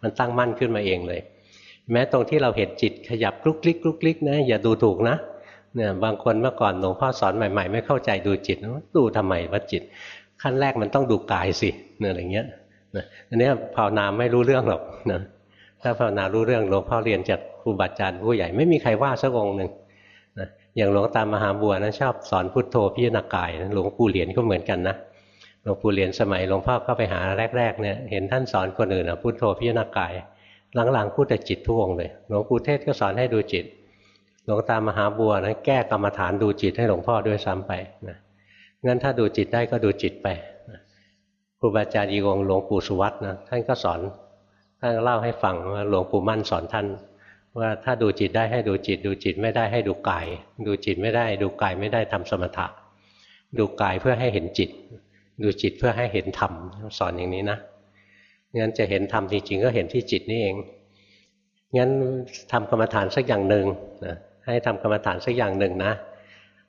Speaker 1: มันตั้งมั่นขึ้นมาเองเลย แม้ตรงที่เราเห็นจิตขยับกลุกคลิกกลุกคลิกนะอย่าดูถูกนะเนี่ยบางคนเมื่อก่อนหลวงพ่อสอนใหม่ ๆ ไม่เข้าใจดูจิตดูทำไมว่าจิต ขั้นแรกมันต้องดูกายสิเนี่ยอะไรเงี้ยนะอันนี้ภาวนาไม่รู้เรื่องหรอกนะถ้าภาวนารู้เรื่องหลวงพ่อเรียนจากครูบาอาจารย์ผู้ใหญ่ไม่มีใครว่าสักองหนึ่งนะอย่างหลวงตามหาบัวนะชอบสอนพุทโธพิจารณากายหลวงปู่เหรียญก็เหมือนกันนะ หลวงปู่เหรียญสมัยหลวงพ่อเข้าไปหาแรกๆเนี่ยเห็นท่านสอนคนอื่นนะพุทโธพิจารณากาย หลังๆพูดแต่จิตทุกองเลยหลวงปู่เทศก็สอนให้ดูจิตหลวงตามหาบัวนะแก้กรรมฐานดูจิตให้หลวงพ่อด้วยซ้ำไปนะงั้นถ้าดูจิตได้ก็ดูจิตไปครูบาอาจารย์อีกองหลวงปู่สุวัตนะท่านก็สอนท่านเล่าให้ฟังว่าหลวงปู่มั่นสอนท่าน ว่าถ้าดูจิตได้ให้ดูจิต ดูจิตไม่ได้ให้ดูกาย ดูจิตไม่ได้ ดูกายไม่ได้ทำสมถะ ดูกายเพื่อให้เห็นจิต ดูจิตเพื่อให้เห็นธรรมสอนอย่างนี้นะงั้นจะเห็นธรรมจริงๆก็เห็นที่จิตนี่เอง งั้นทำกรรมฐานสักอย่างหนึ่งนะให้ทำกรรมฐานสักอย่างหนึ่งนะ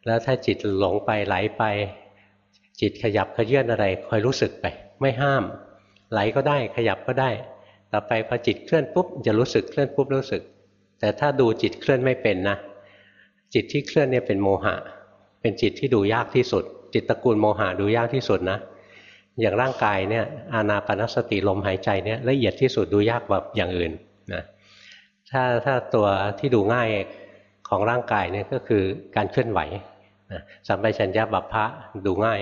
Speaker 1: แล้วถ้าจิตหลงไปไหลไป จิตขยับขยื่นอะไรคอยรู้สึกไป ไม่ห้าม ไหลก็ได้ขยับก็ได้ ต่อไปพอจิตเคลื่อนปุ๊บจะรู้สึกเคลื่อนปุ๊บรู้สึก แต่ถ้าดูจิตเคลื่อนไม่เป็นนะจิตที่เคลื่อนเนี่ยเป็นโมหะ เป็นจิตที่ดูยากที่สุด จิตตระกูลโมหะดูยากที่สุดนะ อย่างร่างกายเนี่ยอานาปนสติลมหายใจเนี่ยละเอียดที่สุดดูยากแบบอย่างอื่นนะถ้าถ้าตัวที่ดูง่ายของร่างกายเนี่ยก็คือการเคลื่อนไหวนะสัมปชัญญะบัพพะดูง่าย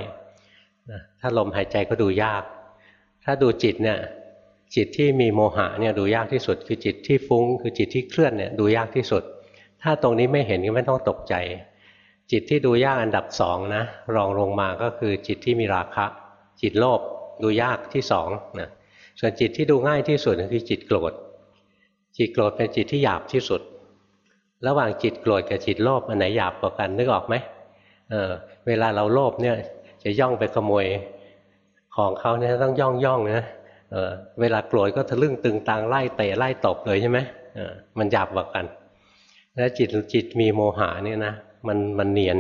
Speaker 1: นะถ้าลมหายใจก็ดูยาก ถ้าดูจิตเนี่ยจิตที่มีโมหะเนี่ยดูยากที่สุด คือจิตที่ฟุ้ง คือจิตที่เคลื่อนเนี่ยดูยากที่สุด ถ้าตรงนี้ไม่เห็นก็ไม่ต้องตกใจ จิตที่ดูยากอันดับสองนะรองลงมาก็คือจิตที่มีราคะ จิตโลภดูยากที่สองนะส่วนจิตที่ดูง่ายที่สุดคือจิตโกรธ จิตโกรธเป็นจิตที่หยาบที่สุด ระหว่างจิตโกรธกับจิตโลภอันไหนหยาบกว่ากันนึกออกไหมเออเวลาเราโลภเนี่ยจะย่องไปขโมยของเขาเนี่ยต้องย่องย่องนะเเวลาโกรธก็ทะลึ่งตึงตังไล่เตะไล่ตบเลยใช่ไหมมันหยาบกว่ากัน แล้วจิตจิตมีโมหะเนี่ยนะ มันมันเนียน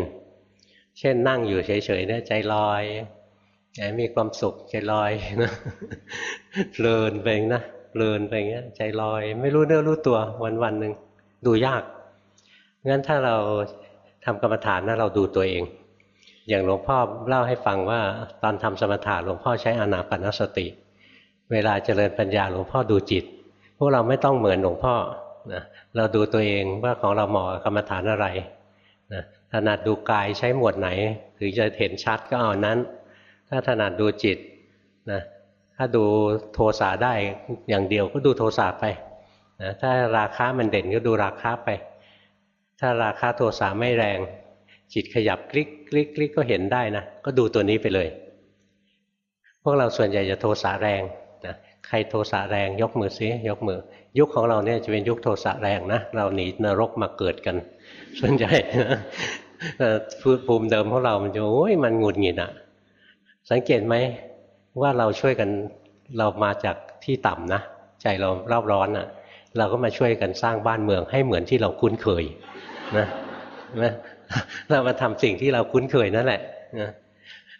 Speaker 1: เช่นนั่งอยู่เฉยๆเนี่ยใจลอยใจมีความสุขใจลอยนะเพลินไปนะเพลินไปเงี้ย ใจลอย ไม่รู้เนื้อรู้ตัววันวันหนึ่งดูยากงั้นถ้าเราทำกรรมฐานนะเราดูตัวเอง อย่างหลวงพ่อเล่าให้ฟังว่าตอนทำสมถะหลวงพ่อใช้อนาปนสติ เวลาเจริญปัญญาหลวงพ่อดูจิต พวกเราไม่ต้องเหมือนหลวงพ่อนะเราดูตัวเองว่าของเราเหมาะกรรมฐานอะไร นะถนัดดูกายใช้หมวดไหน ถึงจะเห็นชัดก็เอานั้น ถ้าถนัดดูจิตนะถ้าดูโทสะได้อย่างเดียวก็ดูโทสะไปนะถ้าราคามันเด่นก็ดูราคาไป ถ้าราคาโทสะไม่แรง จิตขยับคลิกคลิกคลิกก็เห็นได้นะ ก็ดูตัวนี้ไปเลย พวกเราส่วนใหญ่จะโทสะแรงนะใครโทสะแรงยกมือซิยกมือ ยุคของเราเนี่ยจะเป็นยุคโทสะแรงนะ เราหนีนรกมาเกิดกัน ส่วนใหญ่ภูมิเดิมของเรามันจะโอ้ยมันหงุดหงิดอะสังเกตไหมว่าเราช่วยกันเรามาจากที่ต่ำนะใจเราเร่าร้อนอะเราก็มาช่วยกันสร้างบ้านเมืองให้เหมือนที่เราคุ้นเคยนะนะเรามาทำสิ่งที่เราคุ้นเคยนั่นแหละนะ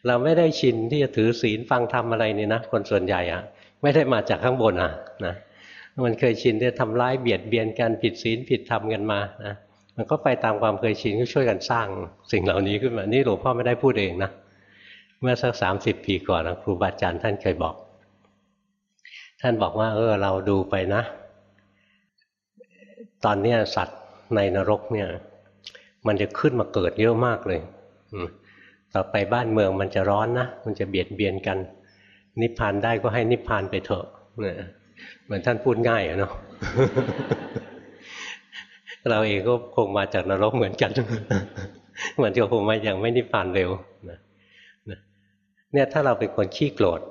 Speaker 1: เราไม่ได้ชินที่จะถือศีลฟังธรรมอะไรนี่นะคนส่วนใหญ่อะไม่ได้มาจากข้างบนอะนะมันเคยชินที่ทำร้ายเบียดเบียนกันผิดศีลผิดธรรมกันมานะ มันก็ไปตามความเคยชินก็ช่วยกันสร้างสิ่งเหล่านี้ขึ้นมา นี่หลวงพ่อไม่ได้พูดเองนะ เมื่อสักสามสิบปีก่อนครูบาอาจารย์ท่านเคยบอก ท่านบอกว่า เออ เราดูไปนะ ตอนเนี้สัตว์ในนรกเนี่ย มันจะขึ้นมาเกิดเยอะมากเลยต่อไปบ้านเมืองมันจะร้อนนะ มันจะเบียดเบียนกัน นิพพานได้ก็ให้นิพพานไปเถอะเหมือนท่านพูดง่ายอะเนาะ เราเองก็คงมาจากนรกเหมือนกันเหมือนจะคงมาอย่างไม่นิพพานเร็วนะเนี่ยถ้าเราเป็นคนขี้โกรธ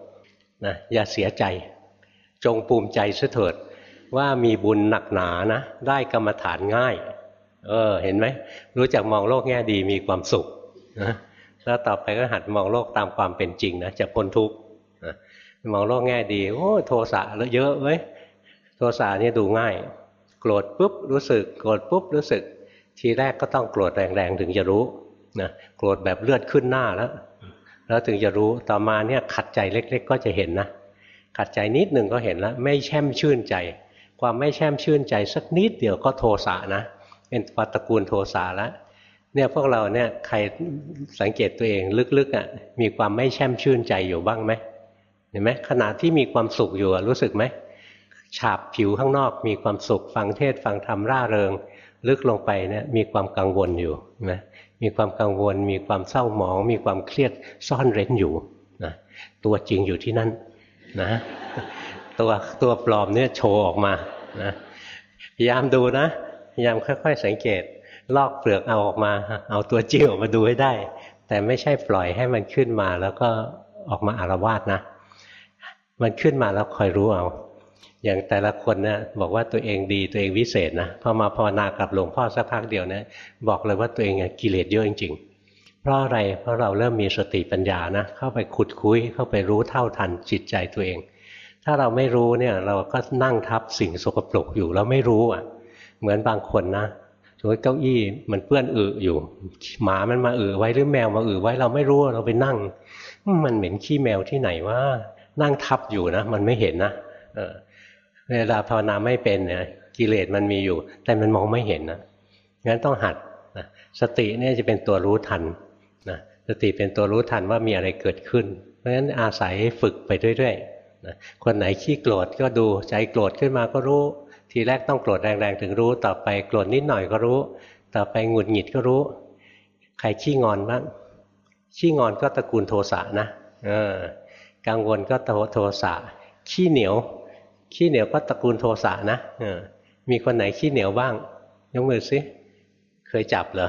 Speaker 1: นะอย่าเสียใจ จงภูมิใจเสถิดว่ามีบุญหนักหนานะ ได้กรรมฐานง่าย เออ เห็นไหม รู้จักมองโลกแง่ดีมีความสุขนะแล้วต่อไปก็หัดมองโลกตามความเป็นจริงนะจะพ้นทุกข์มองโลกแง่ดี โอ้ โทสะเยอะเว้ยโทสะนี่ดูง่าย โกรธปุ๊บรู้สึก โกรธปุ๊บรู้สึก ทีแรกก็ต้องโกรธแรงๆถึงจะรู้นะโกรธแบบเลือดขึ้นหน้าแล้วแล้วถึงจะรู้ต่อมาเนี่ยขัดใจเล็ก ๆ ก็จะเห็นนะขัดใจนิดหนึ่งก็เห็นแล้ว ไม่แช่มชื่นใจ ความไม่แช่มชื่นใจสักนิดเดียวก็โทสะนะเป็นปัตตกูลโทสะแล้วเนี่ยพวกเราเนี่ยใครสังเกตตัวเองลึกๆอะมีความไม่แช่มชื่นใจอยู่บ้างไหมเห็นไหมขณะที่มีความสุขอยู่รู้สึกไหม ฉาบผิวข้างนอกมีความสุขฟังเทศฟังธรรมร่าเริง ลึกลงไปเนี่ยมีความกังวลอยู่นะมีความกังวล มีความเศร้าหมอง มีความเครียดซ่อนเร้นอยู่นะตัวจริงอยู่ที่นั่นนะตัวตัวปลอมเนี่ยโชว์ออกมานะพยายามดูนะพยายามค่อย ๆ สังเกต ลอกเปลือกเอาออกมา เอาตัวจริงออกมาดูให้ได้ แต่ไม่ใช่ปล่อยให้มันขึ้นมาแล้วก็ออกมาอารวาสนะ มันขึ้นมาแล้วคอยรู้เอา อย่างแต่ละคนนะบอกว่าตัวเองดีตัวเองวิเศษนะพอมาภาวนากับหลวงพ่อสักพักเดียวนะบอกเลยว่าตัวเองกิเลสเยอะจริงๆ เพราะอะไรเพราะเราเริ่มมีสติปัญญานะเข้าไปขุดคุยเข้าไปรู้เท่าทันจิตใจตัวเอง ถ้าเราไม่รู้เนี่ยเราก็นั่งทับสิ่งสกปรกอยู่แล้วไม่รู้อะ เหมือนบางคนนะสมมติเก้าอี้มันเปื้อนอึอยู่ หมามันมาอึไว้หรือแมวมาอึไว้เราไม่รู้เราไปนั่ง มันเหม็นขี้แมวที่ไหนว่านั่งทับอยู่นะ มันไม่เห็นนะเเวลาภาวนาไม่เป็นเนี่ยกิเลสมันมีอยู่ แต่มันมองไม่เห็นนะงั้นต้องหัดนะสติเนี่ยจะเป็นตัวรู้ทันนะสติเป็นตัวรู้ทันว่ามีอะไรเกิดขึ้น เพราะฉะนั้นอาศัยฝึกไปเรื่อยๆนะคนไหนขี้โกรธก็ดูใจโกรธขึ้นมาก็รู้ ทีแรกต้องโกรธแรงๆถึงรู้ ต่อไปโกรธนิดหน่อยก็รู้ ต่อไปหงุดหงิดก็รู้ ใครขี้งอนบ้างขี้งอนก็ตระกูลโทสะนะเออกังวลก็โทโทสะขี้เหนียว ขี้เหนียวก็ตระกูลโทสะนะมีคนไหนขี้เหนียวบ้าง ยกมือสิเคยจับเหรอ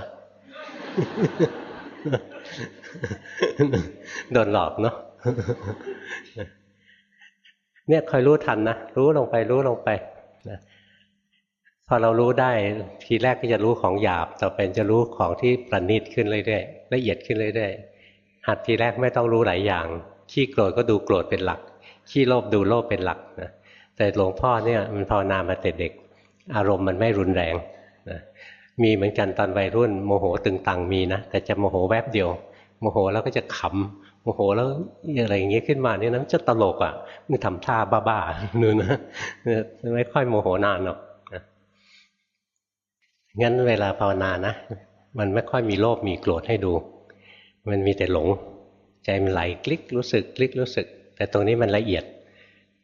Speaker 1: โดนหลอกเนาะเนี่ยคอยรู้ทันนะรู้ลงไปรู้ลงไปนะพอเรารู้ได้ทีแรกก็จะรู้ของหยาบ ต่อไปจะรู้ของที่ประณีตขึ้นเรื่อยๆละเอียดขึ้นเรื่อยๆหัดทีแรกไม่ต้องรู้หลายอย่าง ขี้โกรธก็ดูโกรธเป็นหลัก ขี้โลภดูโลภเป็นหลักนะ แต่หลวงพ่อเนี่ยมันภาวนามาแต่เด็ก อารมณ์มันไม่รุนแรงนะมีเหมือนกันตอนวัยรุ่นโมโหตึงตังมีนะแต่จะโมโหแวบเดียว โมโหแล้วก็จะขำโมโหแล้วอะไรอย่างเงี้ยขึ้นมาเนี่ยนะจะตลกอะมึงทำท่าบ้าๆนู่นนะไม่ค่อยโมโหนานหรอกงั้นเวลาภาวนานะมันไม่ค่อยมีโลภมีโกรธให้ดู มันมีแต่หลง ใจมันไหลคลิกรู้สึกคลิกรู้สึก แต่ตรงนี้มันละเอียด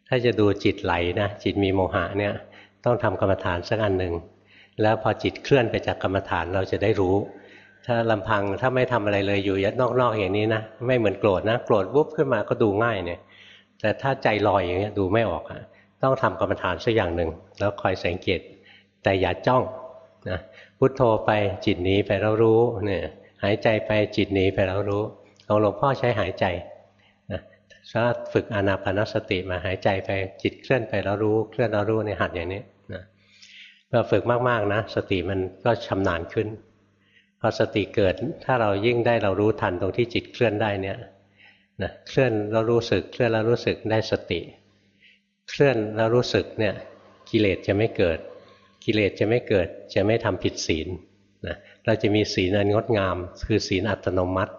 Speaker 1: ถ้าจะดูจิตไหลนะจิตมีโมหะเนี่ยต้องทำกรรมฐานสักอันหนึ่งแล้วพอจิตเคลื่อนไปจากกรรมฐานเราจะได้รู้ ถ้าลำพังถ้าไม่ทำอะไรเลยอยู่ยัดนอกๆอย่างนี้นะไม่เหมือนโกรธนะโกรธวุบขึ้นมาก็ดูง่ายเนี่ย แต่ถ้าใจลอยอย่างนี้ดูไม่ออกอะต้องทำกรรมฐานสักอย่างหนึ่งแล้วคอยสังเกต แต่อย่าจ้องนะพุทโธไปจิตหนีไปแล้วรู้เนี่ยหายใจไปจิตหนีไปแล้วรู้ของหลวงพ่อใช้หายใจ ถ้าฝึกอนาปานสติมาหายใจไปจิตเคลื่อนไปแล้วรู้เคลื่อนแล้วรู้ในหัดอย่างนี้นะพอฝึกมากๆนะ สติมันก็ชำนาญขึ้นพอสติเกิดถ้าเรายิ่งได้เรารู้ทันตรงที่จิตเคลื่อนได้เนี่ยนะเคลื่อนแล้วรู้สึกเคลื่อนแล้วรู้สึกได้สติ เคลื่อนแล้วรู้สึกเนี่ยกิเลสจะไม่เกิด กิเลสจะไม่เกิดจะไม่ทำผิดศีลนะเราจะมีศีลอันงดงาม คือศีลอัตโนมัติ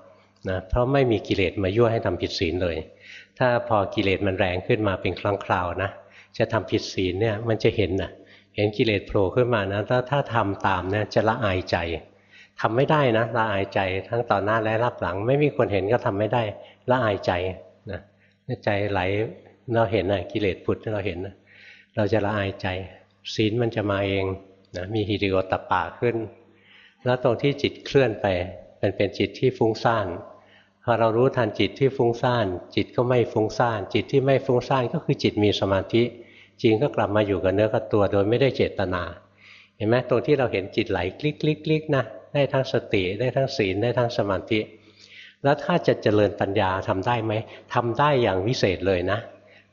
Speaker 1: นะเพราะไม่มีกิเลสมายั่วให้ทำผิดศีลเลย ถ้าพอกิเลสมันแรงขึ้นมาเป็นครั้งคราวนะจะทำผิดศีลเนี่ยมันจะเห็นนะเห็นกิเลสโผล่ขึ้นมานะถ้าถ้าทำตามเนี่ยจะละอายใจทำไม่ได้นะละอายใจทั้งต่อหน้าและรับหลัง ไม่มีคนเห็นก็ทำไม่ได้ละอายใจนะใจไหลเราเห็นนะกิเลสผุดเราเห็นนะเราจะละอายใจ ศีลมันจะมาเองนะมีฮิริโอตปะขึ้น แล้วตรงที่จิตเคลื่อนไปเป็นเป็นจิตที่ฟุ้งซ่าน พอเรารู้ทันจิตที่ฟุ้งซ่าน จิตก็ไม่ฟุ้งซ่าน จิตที่ไม่ฟุ้งซ่านก็คือจิตมีสมาธิจริงก็กลับมาอยู่กับเนื้อกับตัวโดยไม่ได้เจตนา เห็นไหมตรงที่เราเห็นจิตไหลคลิกคลิกคลิกนะได้ทั้งสติได้ทั้งศีลได้ทั้งสมาธิ แล้วถ้าจะเจริญปัญญาทำได้ไหมทำได้อย่างวิเศษเลยนะ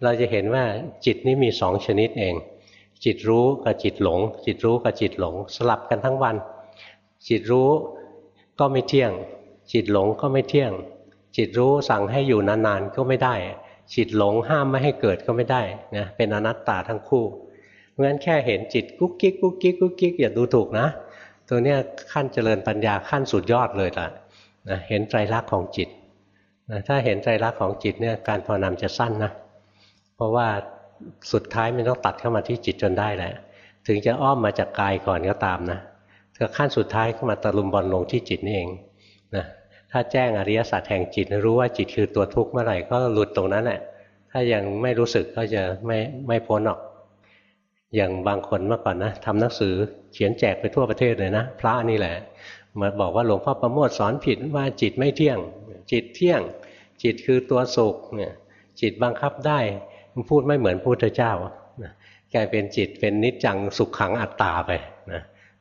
Speaker 1: เราจะเห็นว่าจิตนี้มีสองชนิดเอง จิตรู้กับจิตหลง จิตรู้กับจิตหลง สลับกันทั้งวัน จิตรู้ก็ไม่เที่ยง จิตหลงก็ไม่เที่ยง จิตรู้สั่งให้อยู่นานๆก็ไม่ได้ จิตหลงห้ามไม่ให้เกิดก็ไม่ได้นะเป็นอนัตตาทั้งคู่เพราะฉะนั้นแค่เห็นจิตกุ๊กกิ๊กกุ๊กกิ๊กกุ๊กกิ๊กอย่าดูถูกนะ ตัวเนี้ยขั้นเจริญปัญญาขั้นสุดยอดเลยล่ะนะเห็นไตรลักษณ์ของจิตนะถ้าเห็นไตรลักษณ์ของจิตเนี่ยการภาวนาจะสั้นนะเพราะว่าสุดท้ายมันต้องตัดเข้ามาที่จิตจนได้แหละ ถึงจะอ้อมมาจากกายก่อนก็ตามนะถ้าขั้นสุดท้ายก็มาตะลุมบอลลงที่จิตนี่เองนะ ถ้าแจ้งอริยสัจแห่งจิต รู้ว่าจิตคือตัวทุกข์เมื่อไหร่ก็หลุดตรงนั้นแหละถ้ายังไม่รู้สึกก็จะไม่ไม่พ้นหรอก อย่างบางคนเมื่อก่อนนะทำหนังสือเขียนแจกไปทั่วประเทศเลยนะพระนี่แหละมาบอกว่าหลวงพ่อประโมทสอนผิดว่าจิตไม่เที่ยง จิตเที่ยง จิตคือตัวสุขเนี่ยจิตบังคับได้มันพูดไม่เหมือนพุทธเจ้ากลายเป็นจิตเป็นนิจจังสุขขังอัตตาไป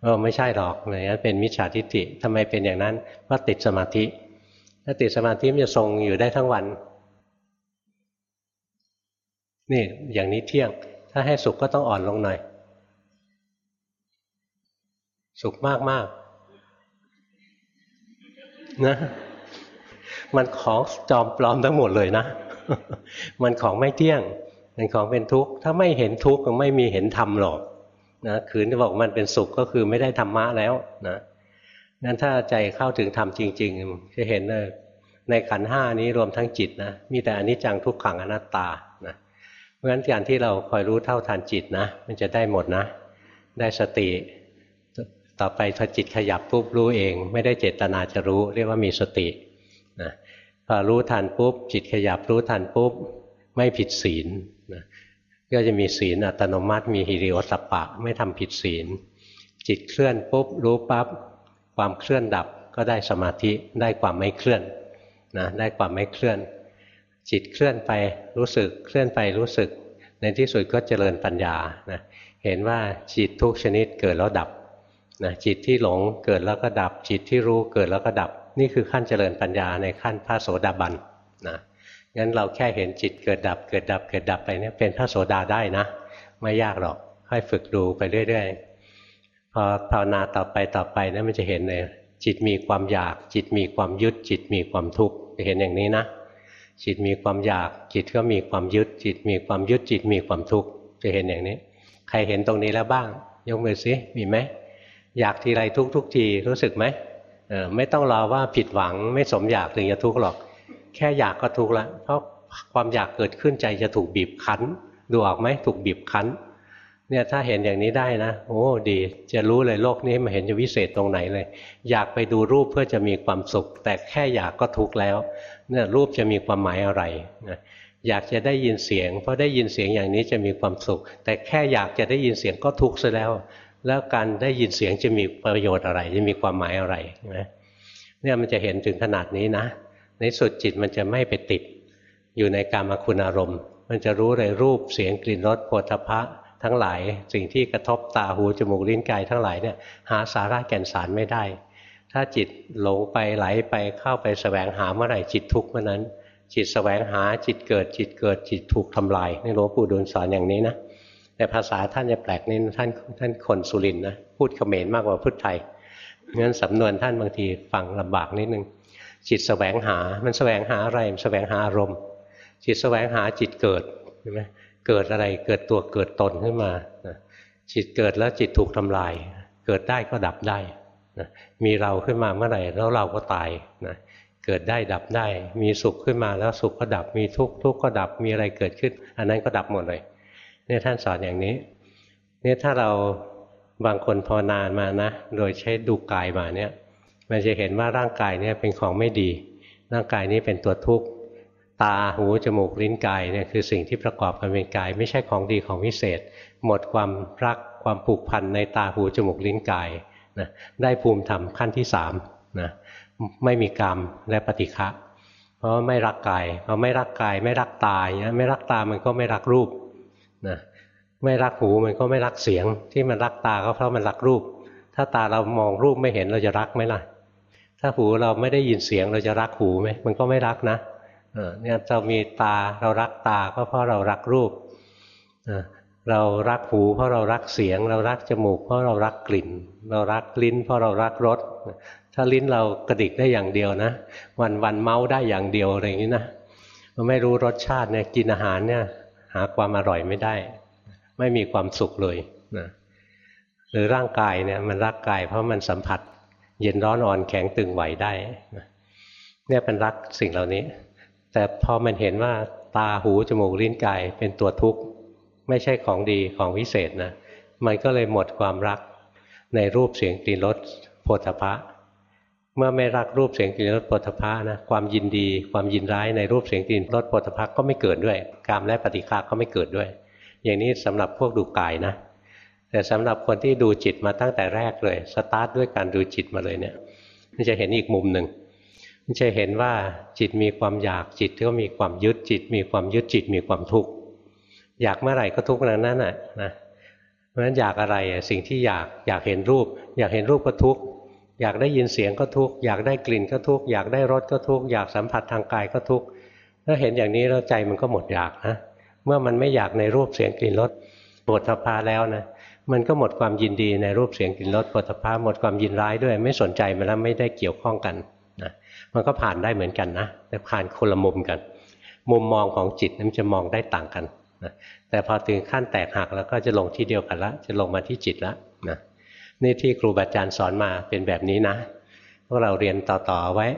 Speaker 1: เออไม่ใช่หรอกนะนั้นเป็นมิจฉาทิฏฐิทำไมเป็นอย่างนั้นเพราะติดสมาธิ ถ้าติดสมาธิมันจะทรงอยู่ได้ทั้งวัน นี่อย่างนี้เที่ยง ถ้าให้สุขก็ต้องอ่อนลงหน่อย สุขมากมากนะมันของจอมปลอมทั้งหมดเลยนะ มันของไม่เที่ยง มันของเป็นทุกข์ ถ้าไม่เห็นทุกข์ก็ไม่มีเห็นธรรมหรอก นะคืนจะบอกมันเป็นสุขก็คือไม่ได้ธรรมะแล้วนะงั้นถ้าใจเข้าถึงธรรมจริง ๆ จะเห็นเลยในขันห้านี้รวมทั้งจิตนะมีแต่อนิจจังทุกขังอนัตตานะเพราะฉะนั้นการที่เราคอยรู้เท่าทันจิตนะมันจะได้หมดนะ ได้สติ ต่อไปพอจิตขยับปุ๊บรู้เอง ไม่ได้เจตนาจะรู้ เรียกว่ามีสตินะพอรู้ทันปุ๊บจิตขยับรู้ทันปุ๊บไม่ผิดศีลนะ ก็จะมีศีลอัตโนมัติ มีฮิริโอตปะไม่ทำผิดศีล จิตเคลื่อนปุ๊บรู้ปั๊บความเคลื่อนดับก็ได้สมาธิได้ความไม่เคลื่อนนะได้ความไม่เคลื่อน จิตเคลื่อนไปรู้สึกเคลื่อนไปรู้สึก ในที่สุดก็เจริญปัญญานะเห็นว่าจิตทุกชนิดเกิดแล้วดับนะจิตที่หลงเกิดแล้วก็ดับ จิตที่รู้เกิดแล้วก็ดับ นี่คือขั้นเจริญปัญญาในขั้นพระโสดาบันนะ งั้นเราแค่เห็นจิตเกิดดับ เกิดดับ เกิดดับไปเนี่ยเป็นพระโสดาได้นะ ไม่ยากหรอกค่อยฝึกดูไปเรื่อยๆพอภาวนาต่อไปต่อไปนะมันจะเห็นเลยจิตมีความอยาก จิตมีความยึด จิตมีความทุกข์จะเห็นอย่างนี้นะ จิตมีความอยาก จิตก็มีความยึด จิตมีความยึดจิตมีความทุกข์จะเห็นอย่างนี้ ใครเห็นตรงนี้แล้วบ้าง ยกมือสิมีไหมอยากทีไรทุกทุกทีรู้สึกไหมไม่ต้องรอว่าผิดหวังไม่สมอยากถึงจะทุกข์หรอก แค่อยากก็ทุกข์ละเพราะความอยากเกิดขึ้นใจจะถูกบีบคั้น ดูออกไหมถูกบีบคั้น เนี่ยถ้าเห็นอย่างนี้ได้นะ โอ้ดี จะรู้เลยโลกนี้มาเห็นจะวิเศษตรงไหนเลย อยากไปดูรูปเพื่อจะมีความสุข แต่แค่อยากก็ทุกข์แล้ว เนี่ยรูปจะมีความหมายอะไรนะอยากจะได้ยินเสียง เพราะได้ยินเสียงอย่างนี้จะมีความสุข แต่แค่อยากจะได้ยินเสียงก็ทุกข์ซะแล้ว แล้วการได้ยินเสียงจะมีประโยชน์อะไร จะมีความหมายอะไรนะเนี่ยมันจะเห็นถึงขนาดนี้นะ ในสุดจิตมันจะไม่ไปติด อยู่ในกามคุณอารมณ์ มันจะรู้เลยรูปเสียงกลิ่นรสโผฏฐะทั้งหลาย สิ่งที่กระทบตาหูจมูกลิ้นกายทั้งหลายเนี่ยหาสาระแก่นสารไม่ได้ ถ้าจิตหลงไปไหลไปเข้าไปสแสวงหาเมื่อไหร่จิตทุกข์เมื่อนั้น จิตสแสวงหาจิตเกิดจิตเกิดจิตถูกทำลายนี่หลวงปู่ดูลสอนอย่างนี้นะแต่ภาษาท่านจะแปลกนิดท่านท่านคนสุรินนะพูดเขมรมากกว่าพุทธไทยงั้นสำนวนท่านบางทีฟังลำบากนิดนึง จิตสแสวงหา มันสแสวงหาอะไร มันสแสวงหาอารมณ์ จิตสแสวงหาจิตเกิดใช่ไหมเกิดอะไร เกิดตัวเกิดตนขึ้นมา จิตเกิดแล้วจิตถูกทำลาย เกิดได้ก็ดับได้มีเราขึ้นมาเมื่อไหร่แล้วเราก็ตายนะเกิดได้ดับได้ มีสุขขึ้นมาแล้วสุขก็ดับ มีทุกข์ทุกข์ก็ดับ มีอะไรเกิดขึ้น อันนั้นก็ดับหมดเลย เนี่ยท่านสอนอย่างนี้ เนี่ยถ้าเราบางคนพอนานมานะ โดยใช้ดูกายมาเนี่ย มันจะเห็นว่าร่างกายเนี้เป็นของไม่ดี ร่างกายนี้เป็นตัวทุกข์ ตาหูจมูกลิ้นกายเนี่ยคือสิ่งที่ประกอบกันเป็นกาย ไม่ใช่ของดีของวิเศษ หมดความรักความผูกพันในตาหูจมูกลิ้นกายนะได้ภูมิธรรมขั้นที่สามนะไม่มีกรรมและปฏิฆะเพราะไม่รักกายเพราะไม่รักกายไม่รักตาเนี้ยไม่รักตามันก็ไม่รักรูปนะไม่รักหูมันก็ไม่รักเสียง ที่มันรักตาก็เพราะมันรักรูป ถ้าตาเรามองรูปไม่เห็นเราจะรักไหมล่ะ ถ้าหูเราไม่ได้ยินเสียงเราจะรักหูไหมมันก็ไม่รักนะเนี่ยเรามีตาเรารักตาก็เพราะเรารักรูปเรารักหูเพราะเรารักเสียง เรารักจมูกเพราะเรารักกลิ่น เรารักลิ้น เพราะเรารักรสถ้าลิ้นเรากระดิกได้อย่างเดียวนะ วันวันเมาได้อย่างเดียวอะไรอย่างนี้นะมันไม่รู้รสชาติเนี่ยกินอาหารเนี่ยหาความอร่อยไม่ได้ ไม่มีความสุขเลยนะหรือร่างกายเนี่ยมันรักกายเพราะมันสัมผัส เย็นร้อนอ่อนแข็งตึงไหวได้เนี่ยเป็นรักสิ่งเหล่านี้ แต่พอมันเห็นว่าตาหูจมูกลิ้นกายเป็นตัวทุกข์ ไม่ใช่ของดีของวิเศษนะมันก็เลยหมดความรักในรูปเสียงกลิ่นรสโผฏฐะเมื่อไม่รักรูปเสียงกลิ่นรสโผฏฐะนะความยินดี ความยินร้ายในรูปเสียงกลิ่นรสโผฏฐะก็ไม่เกิดด้วย กามและปฏิฆาก็ไม่เกิดด้วย อย่างนี้สำหรับพวกดูกายนะ แต่สำหรับคนที่ดูจิตมาตั้งแต่แรกเลย สตาร์ทด้วยการดูจิตมาเลยเนี่ยมันจะเห็นอีกมุมหนึ่งมันจะเห็นว่าจิตมีความอยากจิตก็มีความยึดจิต มีความยึดจิตมีความทุกข์อยากเมื่อไหร่ก็ทุกข์นั้นนั่นแหละนะเพราะฉะนั้นอยากอะไรสิ่งที่อยากอยากเห็นรูป อยากเห็นรูปก็ทุกข์อยากได้ยินเสียงก็ทุกข์อยากได้กลิ่นก็ทุกข์อยากได้รสก็ทุกข์อยากสัมผัสทางกายก็ทุกข์ถ้าเห็นอย่างนี้แล้วใจมันก็หมดอยากนะเมื่อมันไม่อยากในรูปเสียงกลิ่นรสปวดทพาแล้วนะ มันก็หมดความยินดีในรูปเสียงกลิ่นรสปวดทพาหมดความยินร้ายด้วย ไม่สนใจมันแล้วไม่ได้เกี่ยวข้องกันนะมันก็ผ่านได้เหมือนกันนะแต่ผ่านคนละมุมกัน มุมมองของจิตมันจะมองได้ต่างกันนะแต่พอถึงขั้นแตกหักแล้วก็จะลงที่เดียวกันละ จะลงมาที่จิตละนะนี่ที่ครูบาอาจารย์สอนมาเป็นแบบนี้นะพวกเราเรียนต่อๆไว้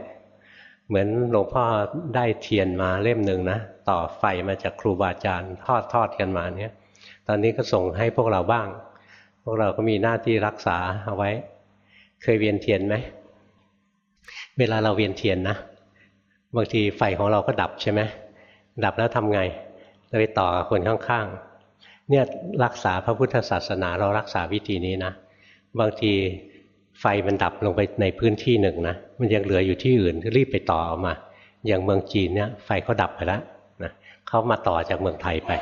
Speaker 1: เหมือนหลวงพ่อได้เทียนมาเล่มหนึ่งนะต่อไฟมาจากครูบาอาจารย์ทอดทอดกันมาเนี่ย ตอนนี้ก็ส่งให้พวกเราบ้าง พวกเราก็มีหน้าที่รักษาเอาไว้ เคยเวียนเทียนไหม เวลาเราเวียนเทียนนะ บางทีไฟของเราก็ดับใช่ไหม ดับแล้วทำไง เราไปต่อคนข้างๆ เนี่ยรักษาพระพุทธศาสนาเรารักษาวิธีนี้นะ บางทีไฟมันดับลงไปในพื้นที่หนึ่งนะ มันยังเหลืออยู่ที่อื่นก็รีบไปต่อออกมา อย่างเมืองจีนเนี่ยไฟเขาดับไปแล้วนะเขามาต่อจากเมืองไทยไป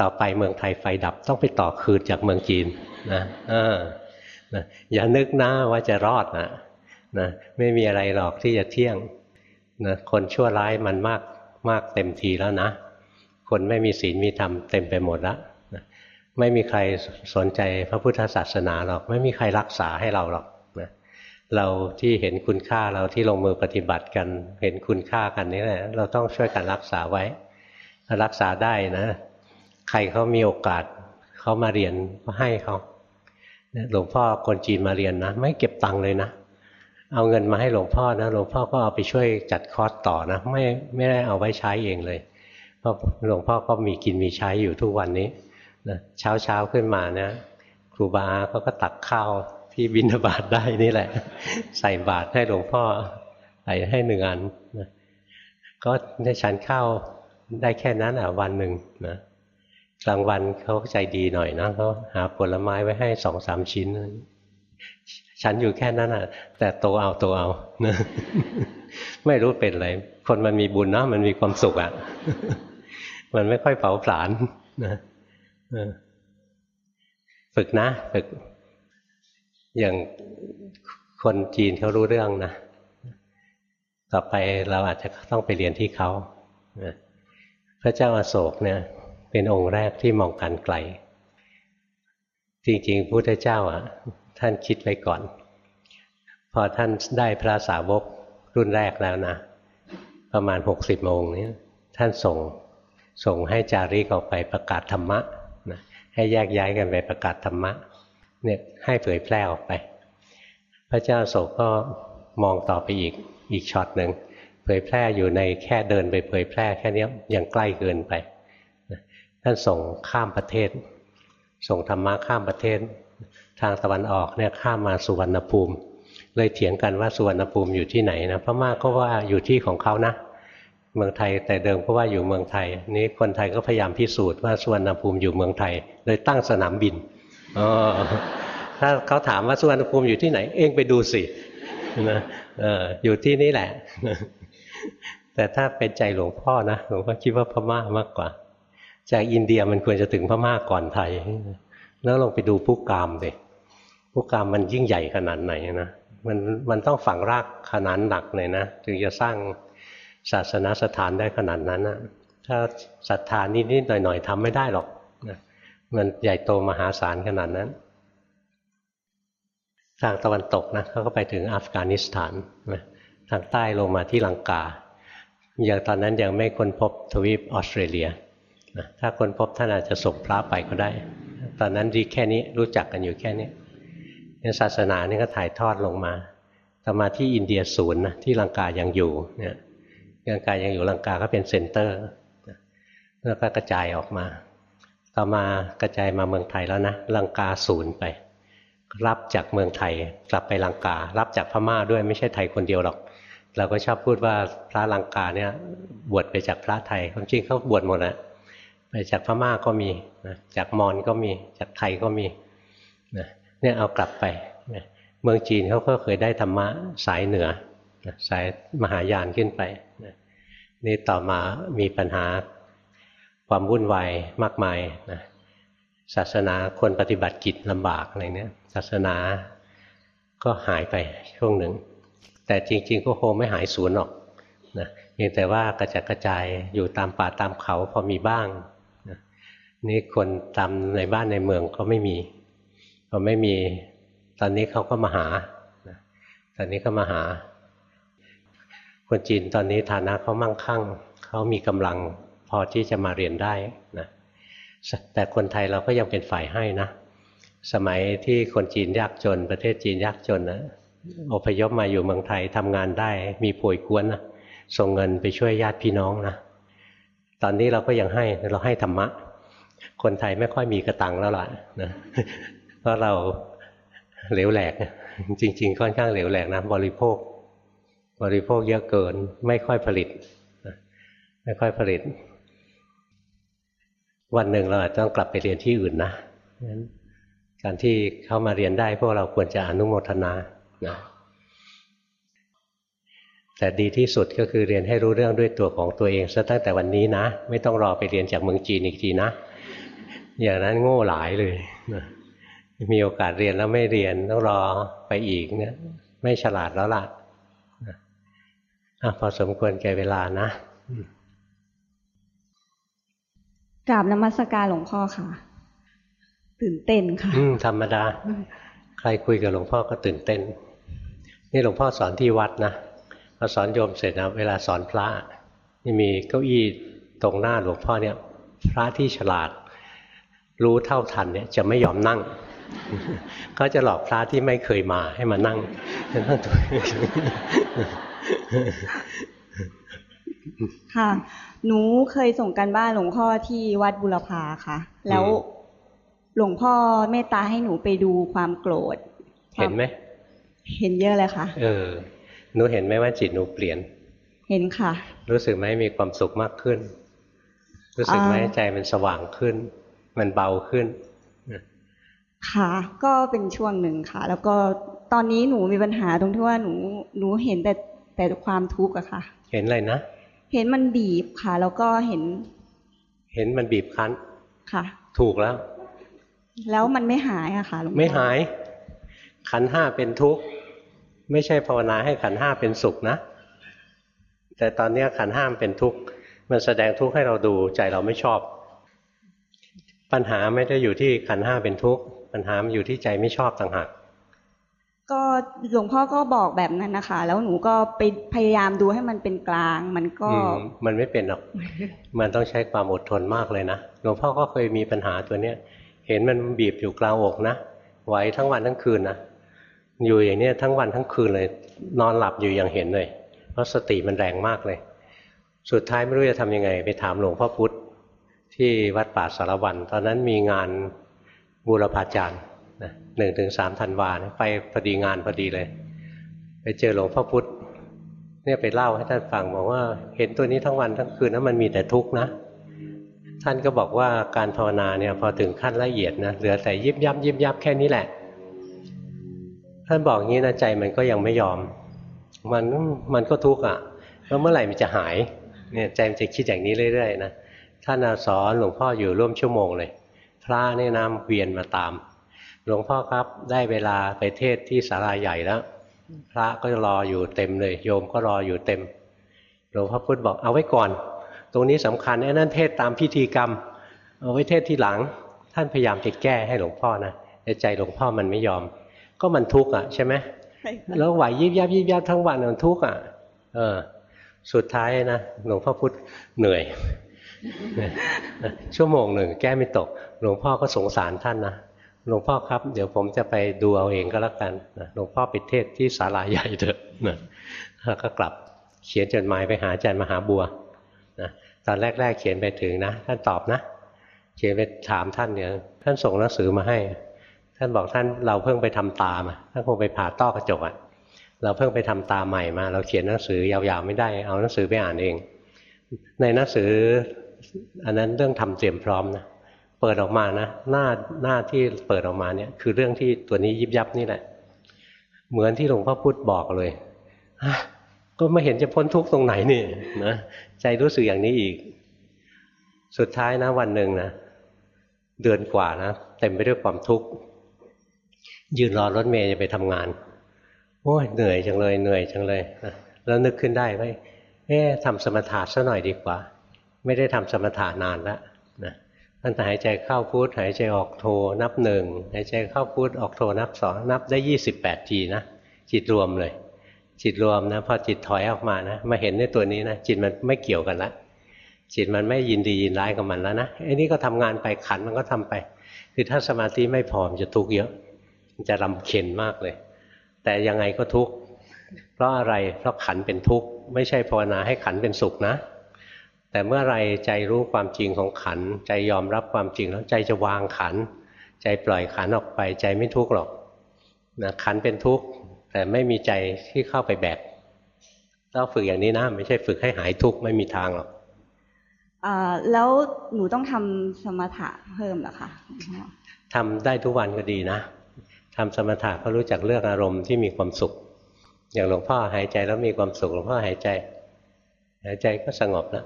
Speaker 1: ต่อไปเมืองไทยไฟดับต้องไปต่อคืนจากเมืองจีนนะเออนะอย่านึกนะว่าจะรอดนะนะไม่มีอะไรหรอกที่จะเที่ยงนะคนชั่วร้ายมันมากมากเต็มทีแล้วนะ คนไม่มีศีลมีธรรมเต็มไปหมดแล้วนะไม่มีใครสนใจพระพุทธศาสนาหรอก ไม่มีใครรักษาให้เราหรอกนะเราที่เห็นคุณค่าเราที่ลงมือปฏิบัติกัน เห็นคุณค่ากันนี่แหละเราต้องช่วยกันรักษาไว้รักษาได้นะ ใครเขามีโอกาสเขามาเรียนก็ให้เขาหลวงพ่อคนจีนมาเรียนนะ ไม่เก็บตังค์เลยนะ เอาเงินมาให้หลวงพ่อนะหลวงพ่อก็เอาไปช่วยจัดคอร์สต่อนะ ไม่ไม่ได้เอาไว้ใช้เองเลย เพราะหลวงพ่อก็มีกินมีใช้อยู่ทุกวันนี้นะเช้าเช้าขึ้นมานะครูบาเขาก็ตักข้าวที่บิณฑบาตได้นี่แหละ ใส่บาตรให้หลวงพ่อใส่ให้หนึ่งอันนะก็ได้ฉันข้าวได้แค่นั้นอะวันหนึ่งนะ กลางวันเขาใจดีหน่อยนะเขาหาผลไม้ไว้ให้สองสามชิ้น ฉันอยู่แค่นั้นอะ แต่โตเอาโตเอานะไม่รู้เป็นอะไร คนมันมีบุญนะมันมีความสุขอะ มันไม่ค่อยเผาผลาญนะฝึกนะฝึก อย่างคนจีนเขารู้เรื่องนะ ต่อไปเราอาจจะต้องไปเรียนที่เขาพระเจ้าอาโศกเนี่ย เป็นองค์แรกที่มองการไกล จริงๆพุทธเจ้าอะ ท่านคิดไว้ก่อน พอท่านได้พระสาวกรุ่นแรกแล้วนะ ประมาณหกสิบโมงนี้ท่านส่งส่งให้จาริกออกไปประกาศธรรมะนะให้แยกย้ายกันไปประกาศธรรมะเนี่ยให้เผยแพร่ออกไป พระเจ้าโศกก็มองต่อไปอีกอีกช็อตหนึ่งเผยแพร่อยู่ในแค่เดินไปเผยแพร่แค่นี้ยังใกล้เกินไป ท่านส่งข้ามประเทศ ส่งธรรมะข้ามประเทศ ทางตะวันออกเนี่ยข้ามมาสุวรรณภูมิ เลยเถียงกันว่าสุวรรณภูมิอยู่ที่ไหนนะพม่าก็ว่าอยู่ที่ของเขานะ เมืองไทยแต่เดิมก็ว่าอยู่เมืองไทย นี้คนไทยก็พยายามพิสูจน์ว่าสุวรรณภูมิอยู่เมืองไทย เลยตั้งสนามบินอถ้าเขาถามว่าสุวรรณภูมิอยู่ที่ไหน เองไปดูสินะอยู่ที่นี่แหละ แต่ถ้าเป็นใจหลวงพ่อนะหลวงพ่อคิดว่าพม่ามากกว่า จากอินเดียมันควรจะถึงพม่าก่อนไทย แล้วลองไปดูผู้กามเลยผู้กามมันยิ่งใหญ่ขนาดไหนนะมันมันต้องฝังรากขนาดหนักเลยนะถึงจะสร้างศาสนาสถานได้ขนาดนั้นนะถ้าศรัทธานิดๆหน่อยๆทำไม่ได้หรอกนะมันใหญ่โตมหาศาลขนาดนั้น ทางตะวันตกนะเขาก็ไปถึงอัฟกานิสถานนะทางใต้ลงมาที่ลังกาอย่างตอนนั้นยังไม่ค้นพบทวีปออสเตรเลีย นะถ้าค้นพบท่านอาจจะส่งพระไปก็ได้ ตอนนั้นดีแค่นี้รู้จักกันอยู่แค่นี้นศาสนานี่ก็ถ่ายทอดลงมาต่อมาที่อินเดียศูนย์นะที่ลังกายังอยู่เนี่ยลังกายังอยู่ลังกาก็เป็น center แล้วก็กระจายออกมา ต่อมากระจายมาเมืองไทยแล้วนะลังกาศูนย์ไป รับจากเมืองไทยกลับไปลังกา รับจากพม่าด้วยไม่ใช่ไทยคนเดียวหรอก เราก็ชอบพูดว่าพระลังกาเนี่ยบวชไปจากพระไทยความจริงเขาบวชหมดนะไป จากพม่าก็มีนะจากมอญก็มีจากไทยก็มีนะเนี่ยเอากลับไปนะเมืองจีนเขาก็เคยได้ธรรมะสายเหนือนะสายมหายานขึ้นไปนะนี่ต่อมามีปัญหาความวุ่นวายมากมายนะศาสนาคนปฏิบัติกิจลำบากอะไรเนี่ยศาสนาก็หายไปช่วงหนึ่ง แต่จริง ๆ ก็คงไม่หายสูญหรอกนะเพียงแต่ว่ากระจัดกระจายอยู่ตามป่าตามเขาพอมีบ้าง นี่คนตามในบ้านในเมืองก็ไม่มีพอไม่มีตอนนี้เขาก็มาหา ตอนนี้ก็มาหา คนจีนตอนนี้ฐานะเขามั่งคั่ง เขามีกำลังพอที่จะมาเรียนได้นะแต่คนไทยเราก็ยังเป็นฝ่ายให้นะ สมัยที่คนจีนยากจน ประเทศจีนยากจนนะอพยพมาอยู่เมืองไทยทำงานได้ มีป่วยกวนนะส่งเงินไปช่วยญาติพี่น้องนะ ตอนนี้เราก็ยังให้เราให้ธรรมะ คนไทยไม่ค่อยมีกระตังแล้วล่ะนะเพราะเราเหลวแหลก จริง ๆ ค่อนข้างเหลวแหลกนะบริโภค บริโภคเยอะเกิน ไม่ค่อยผลิตไม่ค่อยผลิต วันหนึ่งเราอาจจะต้องกลับไปเรียนที่อื่นนะงั้นการที่เข้ามาเรียนได้พวกเราควรจะอนุโมทนานะแต่ดีที่สุดก็คือเรียนให้รู้เรื่องด้วยตัวของตัวเองซะตั้งแต่วันนี้นะ ไม่ต้องรอไปเรียนจากเมืองจีนอีกทีนะ อย่างนั้นโง่หลายเลยนะมีโอกาสเรียนแล้วไม่เรียนต้องรอไปอีกเนี่ยไม่ฉลาดแล้วล่ะอะพอสมควรแก่เวลานะ
Speaker 2: กราบนมัสการหลวงพ่อค่ะ ตื่นเต้นค่ะ
Speaker 1: อืมธรรมดา ใครคุยกับหลวงพ่อก็ตื่นเต้น นี่หลวงพ่อสอนที่วัดนะพอสอนโยมเสร็จนะเวลาสอนพระนี่มีเก้าอี้ตรงหน้าหลวงพ่อเนี่ย พระที่ฉลาด รู้เท่าทันเนี่ยจะไม่ยอมนั่งเขาจะหลอกพระที่ไม่เคยมาให้มานั่ง
Speaker 2: ค่ะ หนูเคยส่งกันบ้านหลวงพ่อที่วัดบุรพาค่ะ แล้วหลวงพ่อเมตตาให้หนูไปดูความโกรธ
Speaker 1: เห็นไหม
Speaker 2: เห็นเยอะเลยค่ะ
Speaker 1: เออ หนูเห็นไหมว่าจิตหนูเปลี่ยน
Speaker 2: เห็นค่ะ
Speaker 1: รู้สึกไหมมีความสุขมากขึ้น รู้สึกไหมใจมันสว่างขึ้น มันเบาขึ้น
Speaker 2: ค่ะก็เป็นช่วงหนึ่งค่ะ แล้วก็ตอนนี้หนูมีปัญหาตรงที่ว่าหนูหนูเห็นแต่แต่ความทุกข์อะค่ะ
Speaker 1: เห็นอะไรนะ
Speaker 2: เห็นมันบีบค่ะ แล้วก็เห็น
Speaker 1: เห็นมันบีบคั้น
Speaker 2: ค่ะ
Speaker 1: ถูกแล้ว
Speaker 2: แล้วมันไม่หายอะค่ะหลวงพ่อ
Speaker 1: ไม่หาย ขันห้าเป็นทุกข์ไม่ใช่ภาวนาให้ขันห้าเป็นสุขนะ แต่ตอนนี้ขันห้ามเป็นทุกข์มันแสดงทุกข์ให้เราดูใจเราไม่ชอบ ปัญหาไม่ได้อยู่ที่ขันห้าเป็นทุกข์ปัญหามันอยู่ที่ใจไม่ชอบต่างหาก
Speaker 2: ก็หลวงพ่อก็บอกแบบนั้นนะคะ แล้วหนูก็ไปพยายามดูให้มันเป็นกลาง มันก็
Speaker 1: มันไม่เป็นหรอก มันต้องใช้ความอดทนมากเลยนะหลวงพ่อก็เคยมีปัญหาตัวเนี้ย เห็นมันบีบอยู่กลางอกนะไหวทั้งวันทั้งคืนนะอยู่อย่างนี้ทั้งวันทั้งคืนเลย นอนหลับอยู่อย่างเห็นเลย เพราะสติมันแรงมากเลย สุดท้ายไม่รู้จะทำยังไง ไปถามหลวงพ่อพุธ ที่วัดป่าสารวัน ตอนนั้นมีงานบูรพาจารย์หนึ่งถึงสามธันวาไปพอดีงานพอดีเลย ไปเจอหลวงพ่อพุธเนี่ยไปเล่าให้ท่านฟังบอกว่าเห็นตัวนี้ทั้งวันทั้งคืนนั้นมันมีแต่ทุกข์นะ ท่านก็บอกว่าการภาวนาเนี่ยพอถึงขั้นละเอียดนะเหลือแต่ยิบยับยิบยับแค่นี้แหละ ท่านบอกงี้นะใจมันก็ยังไม่ยอม มันมันก็ทุกข์อะแล้วเมื่อไหร่มันจะหายเนี่ยใจมันจะคิดอย่างนี้เรื่อยๆนะ ท่านสอนหลวงพ่ออยู่ร่วมชั่วโมงเลย พระเนี่ยนำเวียนมาตาม หลวงพ่อครับได้เวลาไปเทศที่ศาลาใหญ่แล้ว พระก็รออยู่เต็มเลย โยมก็รออยู่เต็ม หลวงพ่อพุธบอกเอาไว้ก่อน ตรงนี้สำคัญไอ้นั่นเทศตามพิธีกรรม เอาไว้เทศที่หลัง ท่านพยายามจะแก้ให้หลวงพ่อนะแต่ใจหลวงพ่อมันไม่ยอม ก็มันทุกข์อะใช่ไหมแล้วไหวยิบยับยิบยับทั้งวันมันทุกข์อะ เออ สุดท้ายนะหลวงพ่อพุธเหนื่อย ชั่วโมงหนึ่งแก้ไม่ตก หลวงพ่อก็สงสารท่านนะหลวงพ่อครับ เดี๋ยวผมจะไปดูเอาเองก็แล้วกันหลวงพ่อไปเทศที่ศาลาใหญ่เถอะแล้วก็กลับเขียนจดหมายไปหาอาจารย์มหาบัวนะตอนแรก ๆ เขียนไปถึงนะ ท่านตอบนะเขียนไปถามท่านเนี่ยท่านส่งหนังสือมาให้ ท่านบอกท่านเราเพิ่งไปทำตามาท่านคงไปผ่าต้อกระจกอะ่ะเราเพิ่งไปทำตาใหม่มา เราเขียนหนังสือยาวๆไม่ได้ เอาหนังสือไปอ่านเอง ในหนังสือ อันนั้นเรื่องทำเตรียมพร้อมนะเปิดออกมานะหน้าหน้าที่เปิดออกมาเนี่ย คือเรื่องที่ตัวนี้ยิบยับนี่แหละ เหมือนที่หลวงพ่อพุธบอกเลยก็ไม่เห็นจะพ้นทุกข์ตรงไหนนี่นะใจรู้สึกอย่างนี้อีก สุดท้ายนะวันหนึ่งนะเดือนกว่านะเต็มไปด้วยความทุกข์ยืนรอรถเมย์จะไปทำงาน โอ้ยเหนื่อยจังเลยเหนื่อยจังเลยนะแล้วนึกขึ้นได้ว่าเอ๊ะทำสมถะซะหน่อยดีกว่า ไม่ได้ทำสมถะนานแล้วนะตั้งแต่หายใจเข้าพุทหายใจออกโทนับหนึ่งหายใจเข้าพุทออกโทนับสองนับได้ยี่สิบแปดทีนะจิตรวมเลย จิตรวมนะพอจิตถอยออกมานะมาเห็นในตัวนี้นะจิตมันไม่เกี่ยวกันละจิตมันไม่ยินดียินร้ายกับมันแล้วนะไอ้นี่ก็ทำงานไปขันมันก็ทำไป คือถ้าสมาธิไม่พอมจะทุกข์เยอะจะรำเค็ญมากเลย แต่ยังไงก็ทุกข์เพราะอะไรเพราะขันเป็นทุกข์ไม่ใช่ภาวนาให้ขันเป็นสุขนะ แต่เมื่อไรใจรู้ความจริงของขัน ใจยอมรับความจริงแล้วใจจะวางขัน ใจปล่อยขันออกไป ใจไม่ทุกข์หรอกนะขันเป็นทุกข์แต่ไม่มีใจที่เข้าไปแบกต้องฝึกอย่างนี้นะ ไม่ใช่ฝึกให้หายทุกข์ไม่มีทางหรอก
Speaker 2: แล้วหนูต้องทำสมถะเพิ่มหรอคะ
Speaker 1: ทำได้ทุกวันก็ดีนะทำสมถะก็รู้จักเลือกอารมณ์ที่มีความสุข อย่างหลวงพ่อหายใจแล้วมีความสุขหลวงพ่อหายใจ หายใจก็สงบแล้ว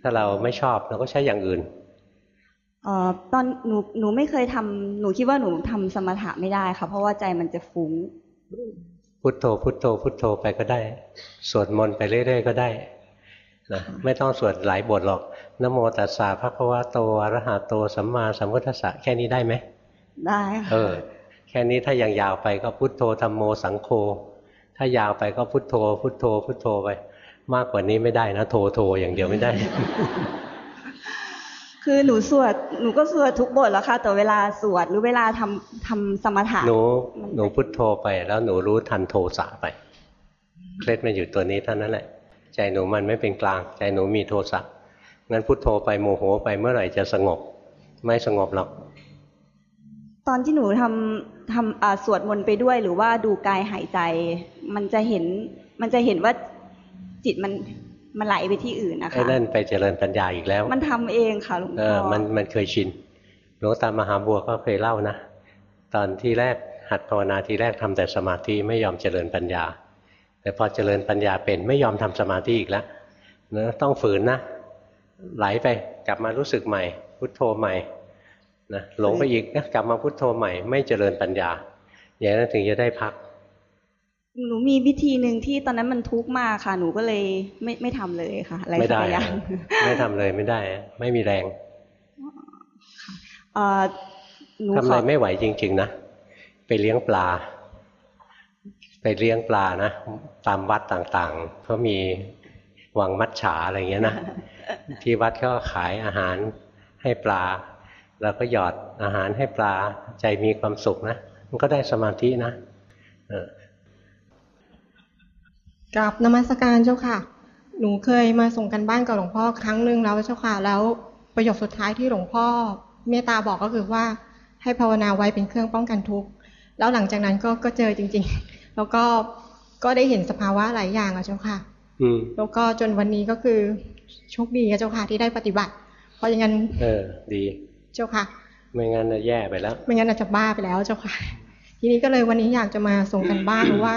Speaker 1: ถ้าเราไม่ชอบเราก็ใช้อย่างอื่น
Speaker 2: ออตอนหนูหนูไม่เคยทำหนูคิดว่าหนูทำสมถะไม่ได้ค่ะเพราะว่าใจมันจะฟุ้ง
Speaker 1: พุทโธพุทโธพุทโธไปก็ได้ สวดมนต์ไปเรื่อยๆก็ได้นะไม่ต้องสวดหลายบทหรอกนโมตัสสะพระคัมภโตอรหะโตสัมมาสัมพุทธัสสะแค่นี้ได้ไหม
Speaker 2: ได้ค่ะ
Speaker 1: เออ แค่นี้ถ้ายังยาวไปก็พุทโธธรรมโมสังโฆถ้ายาวไปก็พุทโธ พุทโธ พุทโธไป มากกว่านี้ไม่ได้นะโทโทอย่างเดียวไม่ได้
Speaker 2: คือหนูสวดหนูก็สวดทุกบทแล้วค่ะแต่เวลาสวดหรือเวลาทำทำสมถะ
Speaker 1: หนูหนูพุทโธไป แล้วหนูรู้ทันโทสะไปเคล็ดมาอยู่ตัวนี้เท่านั้นแหละ ใจหนูมันไม่เป็นกลาง ใจหนูมีโทสะงั้นพุทโธไปโมโหไปเมื่อไหร่จะสงบ ไม่สงบหรอก
Speaker 2: ตอนที่หนูทำทำสวดมนต์ไปด้วยหรือว่าดูกายหายใจ มันจะเห็นมันจะเห็นว่า จิตมันมันไหลไปที่อื่นนะคะไอ้
Speaker 1: นั่นไปเจริญปัญญาอีกแล้ว
Speaker 2: มันทำเองค่ะหลวงพ่อ
Speaker 1: มันมันเคยชินหลวงตามหาบัวก็เคยเล่านะตอนที่แรกหัดภาวนาทีแรกทำแต่สมาธิไม่ยอมเจริญปัญญา แต่พอเจริญปัญญาเป็นไม่ยอมทำสมาธิอีกแล้วเนะต้องฝืนนะไหลไปกลับมารู้สึกใหม่ พุทโธใหม่นะหลงไปอีกนะกลับมาพุทโธใหม่ ไม่เจริญปัญญาอย่างนั้นถึงจะได้พัก
Speaker 2: หนูมีวิธีหนึ่งที่ตอนนั้นมันทุกข์มากค่ะ หนูก็เลยไม่ไม่ทำเลยค่ะอะไร
Speaker 1: สักอย่างไม่ทำเลยไม่ได้ ไม่มีแรงทำอะไรไม่ไหวจริง ๆ นะ ไปเลี้ยงปลา ไปเลี้ยงปลานะ ตามวัดต่างๆเขามีวังมัดฉาอะไรเงี้ยนะที่วัดก็ขายอาหารให้ปลาเราก็หยอดอาหารให้ปลาใจมีความสุขนะ มันก็ได้สมาธินะ
Speaker 3: กราบนมัสการเจ้าค่ะ หนูเคยมาส่งกันบ้านกับหลวงพ่อครั้งหนึ่งแล้วเจ้าค่ะ แล้วประโยคสุดท้ายที่หลวงพ่อเมตตาบอกก็คือว่าให้ภาวนาไว้เป็นเครื่องป้องกันทุกข์ แล้วหลังจากนั้นก็ก็เจอจริง ๆ แล้วก็ก็ได้เห็นสภาวะหลายอย่างอะเจ้าค่ะแล้วก็จนวันนี้ก็คือโชคดีเจ้าค่ะที่ได้ปฏิบัติ เพราะอย่างนั้น
Speaker 1: เออ ดี
Speaker 3: เจ้าค่ะ
Speaker 1: ไม่งั้นจะแย่ไปแล้ว
Speaker 3: ไม่งั้นอาจจะบ้าไปแล้วเจ้าค่ะ ทีนี้ก็เลยวันนี้อยากจะมาส่งกันบ้านว่า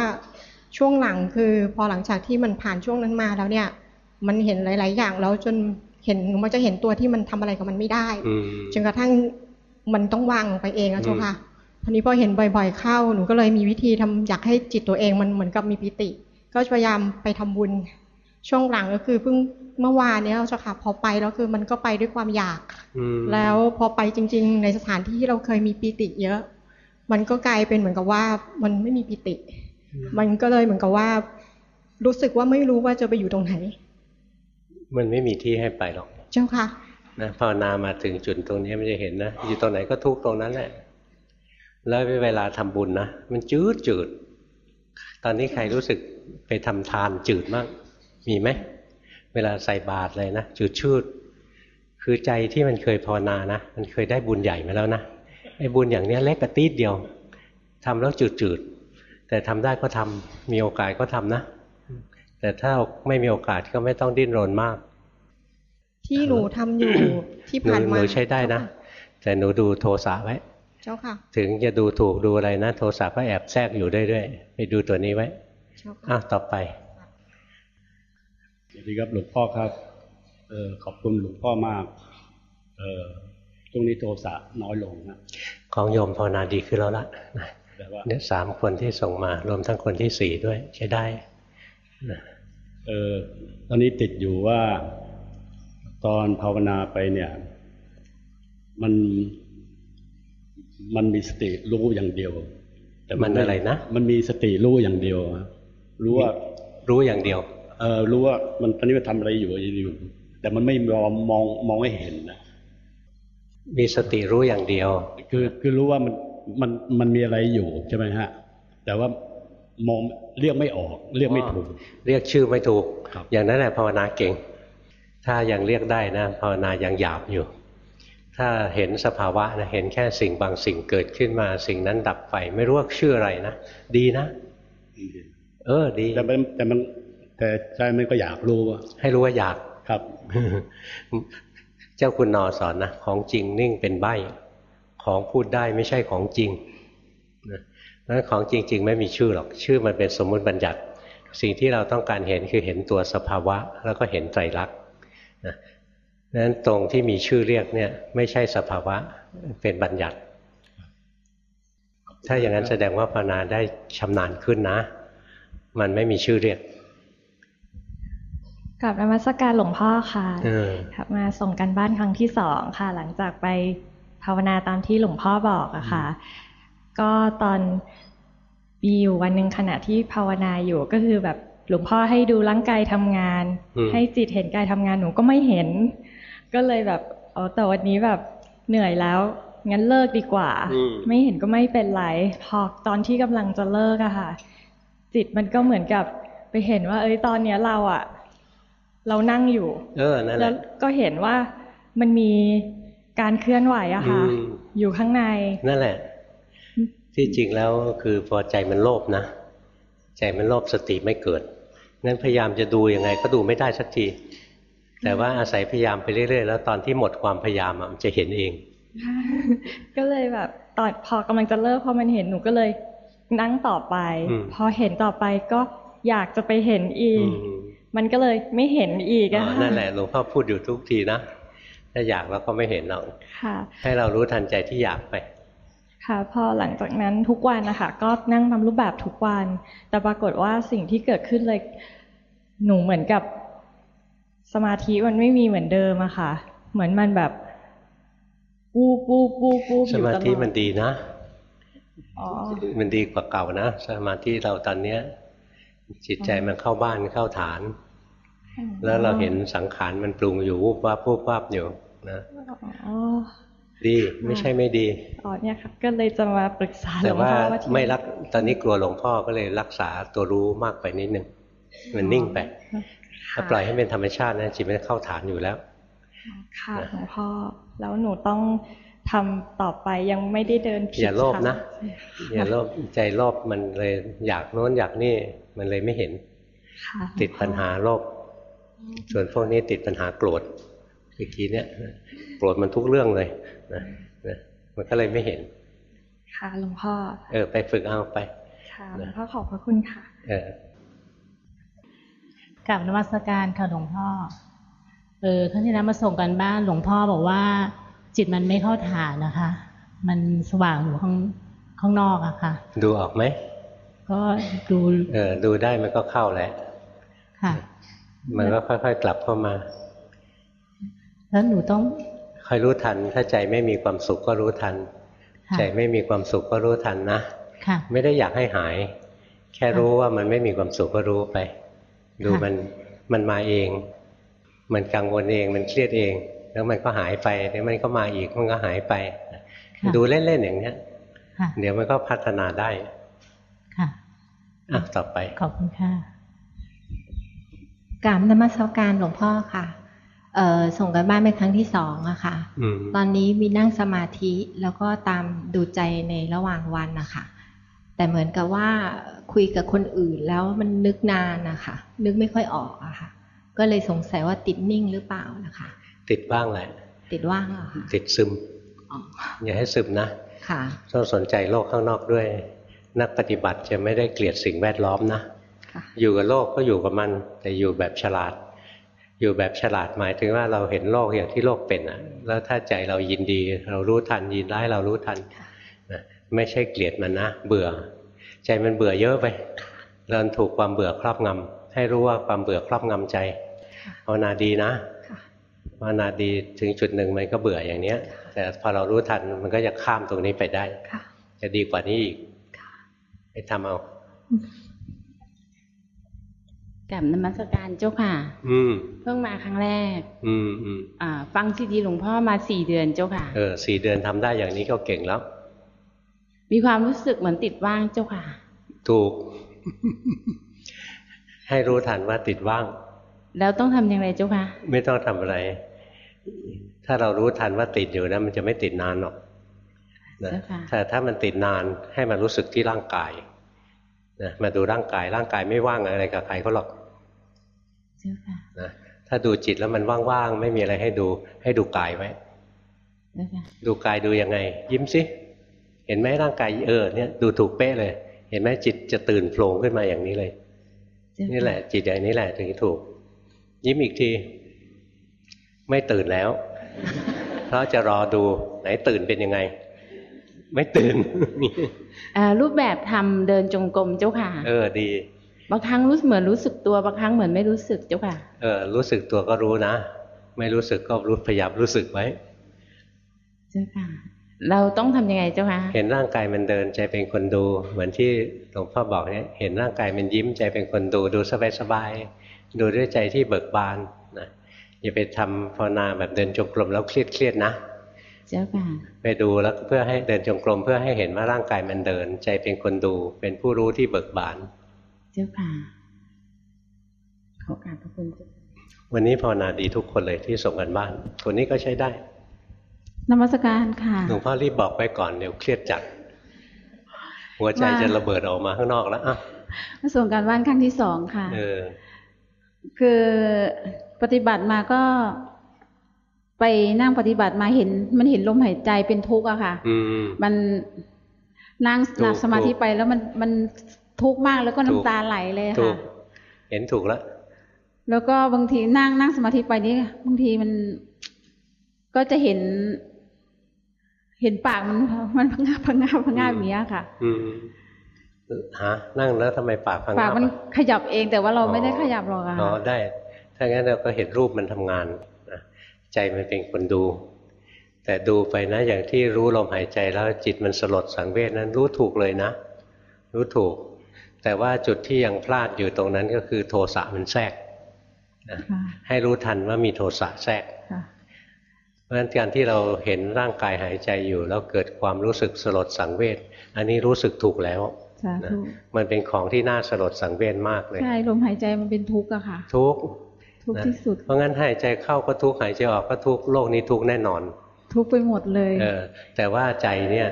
Speaker 3: ช่วงหลังคือพอหลังจากที่มันผ่านช่วงนั้นมาแล้วเนี่ย มันเห็นหลาย ๆ อย่างแล้วจนเห็นมันจะเห็นตัวที่มันทำอะไรกับมันไม่ได้จนกระทั่งมันต้องวางลงไปเองอะเจ้าค่ะทีนี้พอเห็นบ่อย ๆ เข้าหนูก็เลยมีวิธีทำอยากให้จิตตัวเองมันเหมือนกับมีปิติ ก็พยายามไปทำบุญ ช่วงหลังก็คือเพิ่งเมื่อวานเนี้ยเจ้าค่ะ พอไปแล้วคือมันก็ไปด้วยความอยาก
Speaker 1: อืม
Speaker 3: แล้วพอไปจริง ๆ ในสถานที่ที่เราเคยมีปีติเยอะ มันก็กลายเป็นเหมือนกับว่ามันไม่มีปีติ มันก็เลยเหมือนกับว่า รู้สึกว่าไม่รู้ว่าจะไปอยู่ตรงไหน
Speaker 1: มันไม่มีที่ให้ไปหรอก
Speaker 3: เจ้าค่ะ
Speaker 1: นะภาวนามาถึงจุดตรงนี้มันจะเห็นนะ อยู่ตรงไหนก็ทุกข์ตรงนั้นแหละแล้วเวลาทำบุญนะมันจืดจืด ตอนนี้ใครรู้สึกไปทำทานจืดมากมีไหมเวลาใส่บาตรเลยนะจืดชืดคือใจที่มันเคยภาวนานะ มันเคยได้บุญใหญ่มาแล้วนะไอ้บุญอย่างเนี้ยเล็กกระตีดเดียวทำแล้วจืดจืดๆ แต่ทำได้ก็ทำมีโอกาสก็ทำนะ แต่ถ้าไม่มีโอกาสก็ไม่ต้องดิ้นรนมาก
Speaker 3: ที่หนูทำอยู่ที่
Speaker 1: หนู
Speaker 3: ผ่าน
Speaker 1: ห
Speaker 3: มา
Speaker 1: นูใช้ได้นะ แต่หนูดูโทสะไว้
Speaker 3: เจ้าค่ะ
Speaker 1: ถึงจะดูถูกดูอะไรนะ โทสะก็แอบแทรกอยู่เรื่อยๆไปดูตัวนี้ไว้
Speaker 3: เจ้าค่ะ
Speaker 1: อ้าวต่อไป
Speaker 4: สวัสดีครับหลวงพ่อครับเออขอบคุณหลวงพ่อมากเออตรงนี้โทสะน้อยลงนะ
Speaker 1: ของโยมภาวนาดีขึ้นแล้วละนะ
Speaker 4: แต่ว่า
Speaker 1: เนี่ยสามคนที่ส่งมา รวมทั้งคนที่สี่ด้วย ใช้ได้นะ
Speaker 4: เออตอนนี้ติดอยู่ว่าตอนภาวนาไปเนี่ย มันมันมีสติรู้อย่างเดียว แต่
Speaker 1: มันอะไรนะ
Speaker 4: มันมีสติรู้อย่างเดียวอะรู้ว่า
Speaker 1: รู้อย่างเดียว
Speaker 4: เออรู้ว่ามันตอนนี้มันทำอะไรอยู่อยู่ แต่มันไม่มองมองมองให้เห็นนะ
Speaker 1: มีสติรู้อย่างเดียว
Speaker 4: คือคือรู้ว่ามัน มันมันมีอะไรอยู่ใช่ไหมฮะ แต่ว่ามองเรียกไม่ออก เรียกไม่ถูก
Speaker 1: เรียกชื่อไม่ถูก
Speaker 4: ครับ
Speaker 1: อย่างนั้นแหละภาวนาเก่ง ถ้ายังเรียกได้นะภาวนายังหยาบอยู่ ถ้าเห็นสภาวะนะเห็นแค่สิ่งบางสิ่งเกิดขึ้นมาสิ่งนั้นดับไป ไม่รู้ว่าชื่ออะไรนะดีนะเออดี
Speaker 4: แต่มันแต่มันแต่ใจมันก็อยากรู้ว่า
Speaker 1: ให้รู้ว่าอยาก
Speaker 4: ครับ
Speaker 1: เจ้าคุณนอสอนนะของจริงนิ่งเป็นใบ ของพูดได้ไม่ใช่ของจริงนะนั้นของจริง ๆ ไม่มีชื่อหรอก ชื่อมันเป็นสมมุติบัญญัติ สิ่งที่เราต้องการเห็นคือเห็นตัวสภาวะ แล้วก็เห็นไตรลักษณ์นะนั้นตรงที่มีชื่อเรียกเนี่ยไม่ใช่สภาวะเป็นบัญญัติ ถ้าอย่างนั้นแสดงว่าภาวนาได้ชำนาญขึ้นนะ มันไม่มีชื่อเรียก
Speaker 5: กับนมัสการหลวงพ่อค่ะ
Speaker 1: เออ
Speaker 5: ครับมาส่งกันบ้านครั้งที่สองค่ะ หลังจากไป ภาวนาตามที่หลวงพ่อบอกอะค่ะ ก็ตอนมีอยู่วันหนึ่งขณะที่ภาวนาอยู่ก็คือแบบหลวงพ่อให้ดูร่างกายทำงาน
Speaker 1: อืม
Speaker 5: ให้จิตเห็นกายทำงานหนูก็ไม่เห็น ก็เลยแบบอ๋อแต่วันนี้แบบเหนื่อยแล้ว งั้นเลิกดีกว่า
Speaker 1: อืม
Speaker 5: ไม่เห็นก็ไม่เป็นไร พอตอนที่กำลังจะเลิกอะค่ะ จิตมันก็เหมือนกับไปเห็นว่า เอ้ยตอนเนี้ยเราอะเรานั่งอยู่
Speaker 1: เออนั่นแห
Speaker 5: แล้ว
Speaker 1: ละ
Speaker 5: ก็เห็นว่ามันมี การเคลื่อนไหวอะค่ะ
Speaker 1: อืม
Speaker 5: อยู่ข้างใน
Speaker 1: นั่นแหละ ที่จริงแล้วคือพอใจมันโลภนะ ใจมันโลภสติไม่เกิดงั้นพยายามจะดูยังไงก็ดูไม่ได้สักที แต่ว่าอาศัยพยายามไปเรื่อยๆ แล้วตอนที่หมดความพยายามอะมันจะเห็นเอง
Speaker 5: ก็เลยแบบตอนพอกำลังจะเลิกพอมันเห็นหนูก็เลยนั่งต่อไป
Speaker 1: อืม
Speaker 5: พอเห็นต่อไปก็อยากจะไปเห็นอีก
Speaker 1: อืม
Speaker 5: มันก็เลยไม่เห็นอีก
Speaker 1: อ๋
Speaker 5: อะ
Speaker 1: อ
Speaker 5: ค่ะ
Speaker 1: นั่นแหละหลวงพ่อพูดอยู่ทุกทีนะ ถ้าอยากเราก็ไม่เห็นหรอก
Speaker 5: ค่ะ
Speaker 1: ให้เรารู้ทันใจที่อยากไป
Speaker 5: ค่ะ พอหลังจากนั้นทุกวันนะคะก็นั่งทำรูปแบบทุกวัน แต่ปรากฏว่าสิ่งที่เกิดขึ้นเลยหนูเหมือนกับสมาธิมันไม่มีเหมือนเดิมอะค่ะ เหมือนมันแบบวูบวูบวูบวูบอ
Speaker 1: ส
Speaker 5: ยู่
Speaker 1: มา
Speaker 5: ตลอด
Speaker 1: ธิมันดีนะ
Speaker 5: อ๋อ
Speaker 1: มันดีกว่าเก่านะสมาธิเราตอนเนี้ย จิตใจมันเข้าบ้านเข้าฐาน แล้วเราเห็นสังขารมันปรุงอยู่วูบวาบวูบวาบอยู่ นะ
Speaker 5: อ๋อ
Speaker 1: ดีไม่ใช่ไม่ดี
Speaker 5: อ๋อเนี่ยค่ะก็เลยจะมาปรึกษาหล
Speaker 1: แต่
Speaker 5: วง
Speaker 1: ว่า
Speaker 5: พ่อว่าที่
Speaker 1: ไม่รักตอนนี้กลัวหลวงพ่อก็เลยรักษาตัวรู้มากไปนิดนึงมันนิ่งไปถ้าปล่อยให้เป็นธรรมชาตินะจิตมันเข้าฐานอยู่แล้ว
Speaker 5: ค่ะหลวงพ่อแล้วหนูต้องทำต่อไปยังไม่ได้เดินผิด
Speaker 1: อย่าโลภนะ
Speaker 5: ค่
Speaker 1: อย่าโลภใจโลภมันเลยอยากโน้นอยากนี่มันเลยไม่เห็น
Speaker 5: ค่ะ
Speaker 1: ติดปัญหาโลภส่วนพวกนี้ติดปัญหาโกรธ เมื่อกี้เนี่ยโกรธมันทุกเรื่องเลยนะนะมันก็เลยไม่เห็น
Speaker 5: ค่ะหลวงพ่อ
Speaker 1: เออ ไปฝึกเอาไป
Speaker 5: ค่ะหลวงพ่อขอบพระคุณค่ะ
Speaker 1: เออ
Speaker 6: กับนมัสการค่ะหลวงพ่อ เออครั้งที่แล้วมาส่งกันบ้านหลวงพ่อบอกว่า จิตมันไม่เข้าฐานนะคะ มันสว่างอยู่ข้างข้างนอกอะค่ะ
Speaker 1: ดูออกไหม
Speaker 6: ก็ดู
Speaker 1: เออดูได้มันก็เข้าแหละ
Speaker 6: ค่ะ
Speaker 1: มันก็ค่อยๆกลับเข้ามา
Speaker 6: แล้วหนูต้อง
Speaker 1: คอยรู้ทัน ถ้าใจไม่มีความสุขก็รู้ทัน
Speaker 6: ค่ะ
Speaker 1: ใจไม่มีความสุขก็รู้ทันนะ
Speaker 6: ค่ะ
Speaker 1: ไม่ได้อยากให้หาย แค่รู้ว่ามันไม่มีความสุขก็รู้ไป ดู
Speaker 6: ค่ะ
Speaker 1: มันมันมาเอง มันกังวลเองมันเครียดเอง แล้วมันก็หายไปแล้วมันก็มาอีกมันก็หายไป
Speaker 6: ค่ะ
Speaker 1: ดูเล่นๆอย่างเนี้ย
Speaker 6: ค่ะ
Speaker 1: เดี๋ยวมันก็พัฒนาได้
Speaker 6: ค่ะ
Speaker 1: อะต่อไป
Speaker 6: ขอบคุณค่ะ
Speaker 7: กราบนมัสการหลวงพ่อค่ะเอ่อ ส่งกันบ้านเป็นครั้งที่สองอะค่ะ
Speaker 1: อืม
Speaker 7: ตอนนี้มีนั่งสมาธิแล้วก็ตามดูใจในระหว่างวันนะคะแต่เหมือนกับว่าคุยกับคนอื่นแล้วมันนึกนานนะคะนึกไม่ค่อยออกอะค่ะ ก็เลยสงสัยว่าติดนิ่งหรือเปล่านะคะ
Speaker 1: ติดบ้างแหละ
Speaker 7: ติดว่างเหรอคะ
Speaker 1: ติดซึม
Speaker 7: อ๋อ
Speaker 1: อย่าให้ซึมนะ
Speaker 7: ค่ะ
Speaker 1: ต้องสนใจโลกข้างนอกด้วย นักปฏิบัติจะไม่ได้เกลียดสิ่งแวดล้อมนะ
Speaker 7: ค่ะ
Speaker 1: อยู่กับโลกก็อยู่กับมัน แต่อยู่แบบฉลาด อยู่แบบฉลาดหมายถึงว่าเราเห็นโลกอย่างที่โลกเป็นอะ แล้วถ้าใจเรายินดี เรารู้ทันยินร้ายเรารู้ทันนะไม่ใช่เกลียดมันนะเบื่อ ใจมันเบื่อเยอะไปเราถูกความเบื่อครอบงำให้รู้ว่าความเบื่อครอบงำใจภาวนาดีนะ
Speaker 7: ค่ะ
Speaker 1: ภาวนาดีถึงจุดหนึ่งมันก็เบื่ออย่างเนี้ย แต่พอเรารู้ทันมันก็จะข้ามตรงนี้ไปได้
Speaker 7: ค่ะ
Speaker 1: จะดีกว่านี้อีกไปทำเอา
Speaker 8: กับนมัสการเจ้าค่ะ
Speaker 1: อืม
Speaker 8: เพิ่งมาครั้งแรก
Speaker 1: อืมอืม
Speaker 8: อ่า ฟังซีดีหลวงพ่อมาสี่เดือนเจ้าค่ะ
Speaker 1: เออสี่เดือนทำได้อย่างนี้ก็เก่งแล้ว
Speaker 8: มีความรู้สึกเหมือนติดว่างเจ้าค่ะ
Speaker 1: ถูก ให้รู้ทันว่าติดว่าง
Speaker 8: แล้วต้องทำยังไงเจ้าค่ะ
Speaker 1: ไม่ต้องทำอะไร ถ้าเรารู้ทันว่าติดอยู่นะมันจะไม่ติดนานหรอกนะ
Speaker 8: เจ้าค่ะ
Speaker 1: แต่ถ้ามันติดนานให้มันรู้สึกที่ร่างกาย นะมาดูร่างกายร่างกายไม่ว่างอะไรกับใครเขาหรอก
Speaker 8: เจ้าค่ะ
Speaker 1: นะถ้าดูจิตแล้วมันว่างๆไม่มีอะไรให้ดูให้ดูกายไว้
Speaker 8: เจ้าค่ะ
Speaker 1: ดูกายดูยังไง ยิ้มสิเห็นไหมร่างกายเออเนี่ยดูถูกเป๊ะเลย เห็นไหมจิตจะตื่นโผล่ขึ้นมาอย่างนี้เลย
Speaker 8: เจ้าค่ะ
Speaker 1: นี่แหละ จิตอย่างนี้แหละถึงถูก ยิ้มอีกที ไม่ตื่นแล้ว เพราะจะรอดูไหนตื่นเป็นยังไง ไม่ตื่น
Speaker 8: อ่ารูปแบบทำเดินจงกรมเจ้าค่ะ
Speaker 1: เออดี
Speaker 8: บางครั้งรู้เหมือนรู้สึกตัวบางครั้งเหมือนไม่รู้สึกเจ้าค่ะ
Speaker 1: เออรู้สึกตัวก็รู้นะ ไม่รู้สึกก็รู้พยายามรู้สึกไว้
Speaker 8: เจ้าค่ะ เราต้องทำยังไงเจ้าค่ะ
Speaker 1: เห็นร่างกายมันเดินใจเป็นคนดู เหมือนที่หลวงพ่อบอกเนี่ยเห็นร่างกายมันยิ้มใจเป็นคนดูดูสบายๆดูด้วยใจที่เบิกบานนะอย่าไปทำภาวนาแบบเดินจงกรมแล้วเครียดเครียดๆนะ
Speaker 8: เจ้าค่ะ
Speaker 1: ไปดูแล้วเพื่อให้เดินจงกรมเพื่อให้เห็นว่าร่างกายมันเดิน ใจเป็นคนดู เป็นผู้รู้ที่เบิกบาน
Speaker 8: เจ้าค่ะขอการพระคุณเจ้าค่ะ
Speaker 1: วันนี้ภาวนาดีทุกคนเลยที่ส่งกันบ้าน คนนี้ก็ใช้ได้
Speaker 9: นมัสการค่ะ
Speaker 1: หลวงพ่อรีบบอกไปก่อนเดี๋ยวเครียดจัด หัวใจ
Speaker 9: ว่า
Speaker 1: จะระเบิดออกมาข้างนอกแล้วอะ
Speaker 9: มาส่งการบ้านครั้งที่สองค่ะ
Speaker 1: เออ
Speaker 9: คือปฏิบัติมาก็ ไปนั่งปฏิบัติมาเห็น มันเห็นลมหายใจเป็นทุกข์อะค่ะ
Speaker 1: อืม
Speaker 9: มันนั่ง
Speaker 1: ถูก
Speaker 9: นั่งสมาธิ
Speaker 1: ถูก
Speaker 9: ไปแล้วมันมันทุกข์มากแล้วก็
Speaker 1: ถูก
Speaker 9: น้ำตาไหลเลย
Speaker 1: ถู
Speaker 9: ค่ะ
Speaker 1: กเห็นถูกแล้ว
Speaker 9: แล้วก็บางทีนั่งนั่งสมาธิไปนี่บางทีมันก็จะเห็น เห็นปากมันมันพังงาบพังงาบพังงาบอย่างเงี้ยค่ะ
Speaker 1: อืมฮะนั่งแล้วทำไมปากพัง
Speaker 9: ปาก
Speaker 1: บ
Speaker 9: มัน
Speaker 1: อะ
Speaker 9: ขยับเองแต่ว่าเรา
Speaker 1: อ๋อ
Speaker 9: ไม่ได้ขยับหรอกอะ
Speaker 1: อ๋อ
Speaker 9: ค่ะ
Speaker 1: ได้ ถ้างั้นเราก็เห็นรูปมันทำงานนะ ใจมันเป็นคนดู แต่ดูไปนะ อย่างที่รู้ลมหายใจแล้วจิตมันสลดสังเวชนั้นรู้ถูกเลยนะ รู้ถูก แต่ว่าจุดที่ยังพลาดอยู่ตรงนั้นก็คือโทสะมันแทรกนะ
Speaker 9: ค่ะ
Speaker 1: ให้รู้ทันว่ามีโทสะแทรก
Speaker 9: ค่ะ
Speaker 1: เพราะฉะนั้นการที่เราเห็นร่างกายหายใจอยู่ แล้วเกิดความรู้สึกสลดสังเวชอันนี้รู้สึกถูกแล้ว
Speaker 9: สา
Speaker 1: นะ
Speaker 9: ธุ
Speaker 1: มันเป็นของที่น่าสลดสังเวชมากเลย
Speaker 9: ใช่ลมหายใจมันเป็นทุกข์อะค่ะ
Speaker 1: ทุกข์
Speaker 9: ทุกข์
Speaker 1: นะ
Speaker 9: ที่สุด
Speaker 1: เพราะงั้นหายใจเข้าก็ทุกข์หายใจออกก็ทุกข์โลกนี้ทุกข์แน่นอน
Speaker 9: ทุกข์ไปหมดเลย
Speaker 1: เออแต่ว่าใจเนี่ย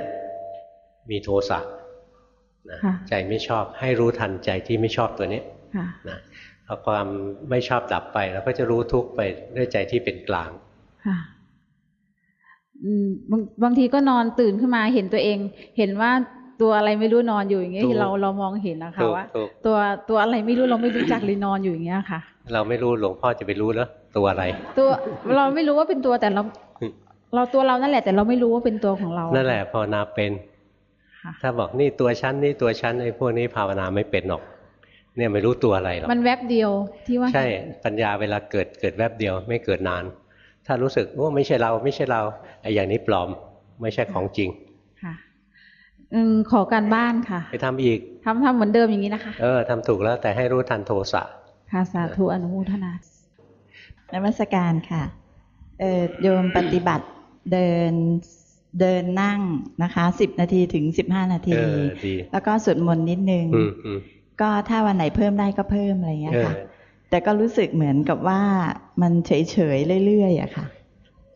Speaker 1: มีโทสะนะ
Speaker 9: ค่ะ
Speaker 1: ใจไม่ชอบให้รู้ทันใจที่ไม่ชอบตัวนี้
Speaker 9: ค่ะ
Speaker 1: นะพอความไม่ชอบดับไปเราก็จะรู้ทุกข์ไปด้วยใจที่เป็นกลาง
Speaker 9: ค่ะอืมบางบางทีก็นอนตื่นขึ้นมาเห็นตัวเอง เห็นว่าตัวอะไรไม่รู้นอนอยู่อย่างเงี้ย
Speaker 1: ถูก
Speaker 9: เราเรามองเห็นนะคะ
Speaker 1: ถูก
Speaker 9: ว่า
Speaker 1: ถูก
Speaker 9: ตัวตัวอะไรไม่รู้เราไม่รู้จักเลยนอนอยู่อย่างเงี้ยค่ะ
Speaker 1: เราไม่รู้หลวงพ่อจะไปรู้แล้วตัวอะไร
Speaker 9: ตัวเราไม่รู้ว่าเป็นตัวแต่เรา เราตัวเรานั่นแหละ แต่เราไม่รู้ว่าเป็นตัวของเรา
Speaker 1: นั่นแหละภาวนาเป็น
Speaker 9: ค่ะ
Speaker 1: ถ้าบอกนี่ตัวฉันนี่ตัวฉันไอ้พวกนี้ภาวนาไม่เป็นหรอก เนี่ยไม่รู้ตัวอะไรหรอก
Speaker 9: มันแวบเดียวที่ว่า
Speaker 1: ใช่ปัญญาเวลาเกิดเกิดแวบเดียวไม่เกิดนาน ถ้ารู้สึกว่าไม่ใช่เราไม่ใช่เราไอ้อย่างนี้ปลอมไม่ใช่ของจริง
Speaker 9: ค่ะอืมขอการบ้านค่ะ
Speaker 1: ไปทำอีก
Speaker 9: ทำทำเหมือนเดิมอย่างนี้นะคะ
Speaker 1: เออทำถูกแล้วแต่ให้รู้ทันโทสะ
Speaker 9: ค่ะสาธุอนุโมทนา
Speaker 10: นมัสการค่ะเออโยมปฏิบัติเดินเดินนั่งนะคะสิบนาทีถึงสิบห้านา
Speaker 1: เอ
Speaker 10: ที
Speaker 1: อดี
Speaker 10: แล้วก็สวดมนต์นิดนึง
Speaker 1: อืมอืม
Speaker 10: ก็ถ้าวันไหนเพิ่มได้ก็เพิ่มอะไรเงี้ย
Speaker 1: เออ
Speaker 10: ค่ะ แต่ก็รู้สึกเหมือนกับว่ามันเฉยเฉยๆเรื่อยๆอะค่ะ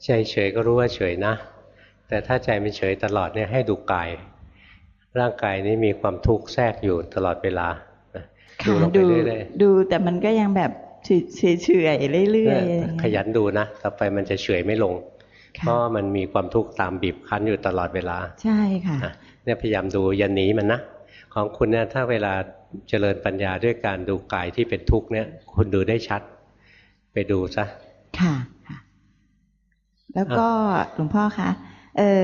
Speaker 1: ใจเฉยก็รู้ว่าเฉยนะ แต่ถ้าใจมันเฉยตลอดเนี่ยให้ดูกาย ร่างกายนี้มีความทุกข์แทรกอยู่ตลอดเวลานะ ดู
Speaker 10: ค่ะ
Speaker 1: ลงไป
Speaker 10: ดู
Speaker 1: เรื่อย
Speaker 10: ดูแต่มันก็ยังแบบเฉยเฉยๆเรื่
Speaker 1: ๆ
Speaker 10: อย
Speaker 1: เนี่ย
Speaker 10: ๆ
Speaker 1: ขยันดูนะต่อไปมันจะเฉยไม่ลง
Speaker 10: ค่ะ
Speaker 1: เพราะมันมีความทุกข์ตามบีบคั้นอยู่ตลอดเวลา
Speaker 10: ใช่ค่ะ
Speaker 1: นะเนี่ยพยายามดูอย่าหนีมันนะของคุณเนี่ยถ้าเวลาเจริญปัญญาด้วยการดูกายที่เป็นทุกข์เนี่ยคุณดูได้ชัด ไปดูซะ
Speaker 10: ค่ะค่ะแล้วก็หลวงพ่อคะเออ